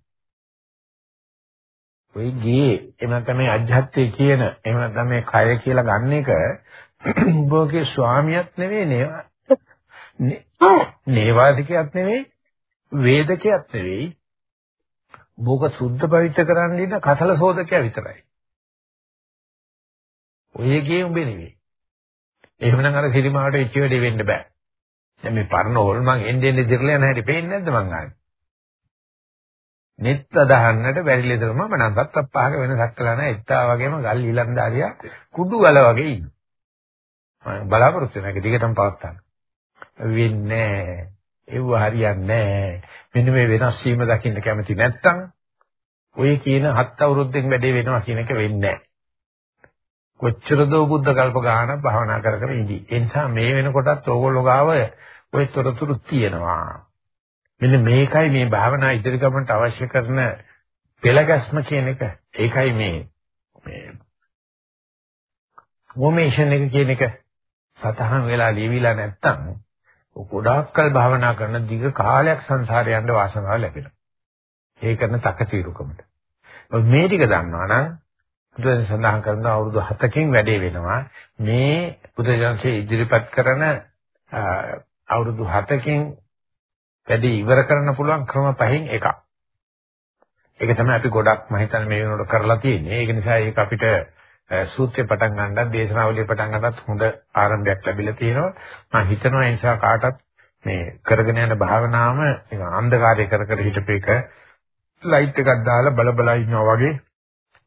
ඔය ගේ එහෙම නැත්නම් මේ අධ්‍යාත්මය කියන එහෙම නැත්නම් මේ කය කියලා ගන්න එක උඹගේ ස්වාමියක් නෙවෙයි නේද? නේවාදිකයක් නෙවෙයි වේදකයක් නෙවෙයි භෝග සුද්ධ පවිත්‍ර කරන්න ඉන්න කසල සෝදකයා විතරයි. ඔය ගේ උඹ නෙවෙයි. එහෙමනම් අර සිරිමාවට ඉච්ච වෙඩේ වෙන්න බෑ. දැන් මේ පරණ ඕල් මං එන්නේ එන්නේ දිර්ලා යන හැටි පේන්නේ නැද්ද මං ආන්නේ? නෙත් අදහන්නට බැරි ලෙසම මම නම් සත්ත පහක වෙනසක් කළා නෑ. එත්තා වගේම ගල් ඊලන්දාරියා කුඩු ගල වගේ ඉන්නවා. මම බලාපොරොත්තු වෙන එක දිගටම පවත්තා. වෙන්නේ නෑ. ඒව හරියන්නේ නෑ. මෙන්න මේ වෙනස් වීම දකින්න කැමති නැත්තම් ඔය කියන හත් අවුරුද්දෙන් වැඩේ වෙනවා කියන එක වෙන්නේ නෑ. කොච්චර දෝ බුද්ධ කල්ප ගානක් භාවනා කර කර ඉඳී. ඒ නිසා මේ වෙනකොටත් ඕගොල්ලෝ ගාව ඔය තොරතුරු තියෙනවා. මෙන්න මේකයි මේ භාවනා ඉදිරි ගමනට අවශ්‍ය කරන පෙළගැස්ම කියන එක. ඒකයි මේ මේ ෆෝමේෂන් එක කියන එක සතහන් වෙලා ලියවිලා නැත්තම් ගොඩාක්කල් භාවනා කරන දිග කාලයක් සංසාරේ යන්න වාසනාව ලැබෙනවා. ඒ කරන තකතිරුකමට. මේ ටික දන්නවා නම් බුදුන් සඳහන් කරන අවුරුදු 7කින් වැඩේ වෙනවා. මේ බුදුජානකේ ඉදිරිපත් කරන අවුරුදු 7කින් වැඩි ඉවර කරන්න පුළුවන් ක්‍රම පහෙන් එකක්. ඒක තමයි අපි ගොඩක් මම හිතන්නේ මේ වෙනකොට කරලා තියෙන්නේ. ඒක නිසා ඒක අපිට සූත්‍රය පටන් ගන්නත් දේශනාවලිය පටන් ගන්නත් හොඳ ආරම්භයක් ලැබිලා තියෙනවා. මම හිතනවා ඒ නිසා කාටත් මේ කරගෙන යන භාවනාවම අන්ධකාරය කර කර හිටපේක ලයිට් එකක් දාලා බල බල ඉන්නවා වගේ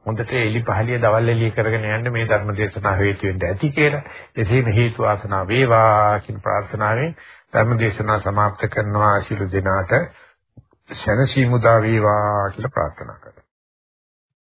හොඳට එලි පහලිය දවල් එළිය කරගෙන යන්න මේ ධර්ම දේශනාව හේතු වෙන්න ඇති කියලා. එසේම හේතු ආසනාව වේවා කියන ප්‍රාර්ථනාවෙන් ධර්ම දේශනාව සමාප්ත කරනවා ශිළු දිනාට සනසීමුදා වේවා කියලා ප්‍රාර්ථනා කරා.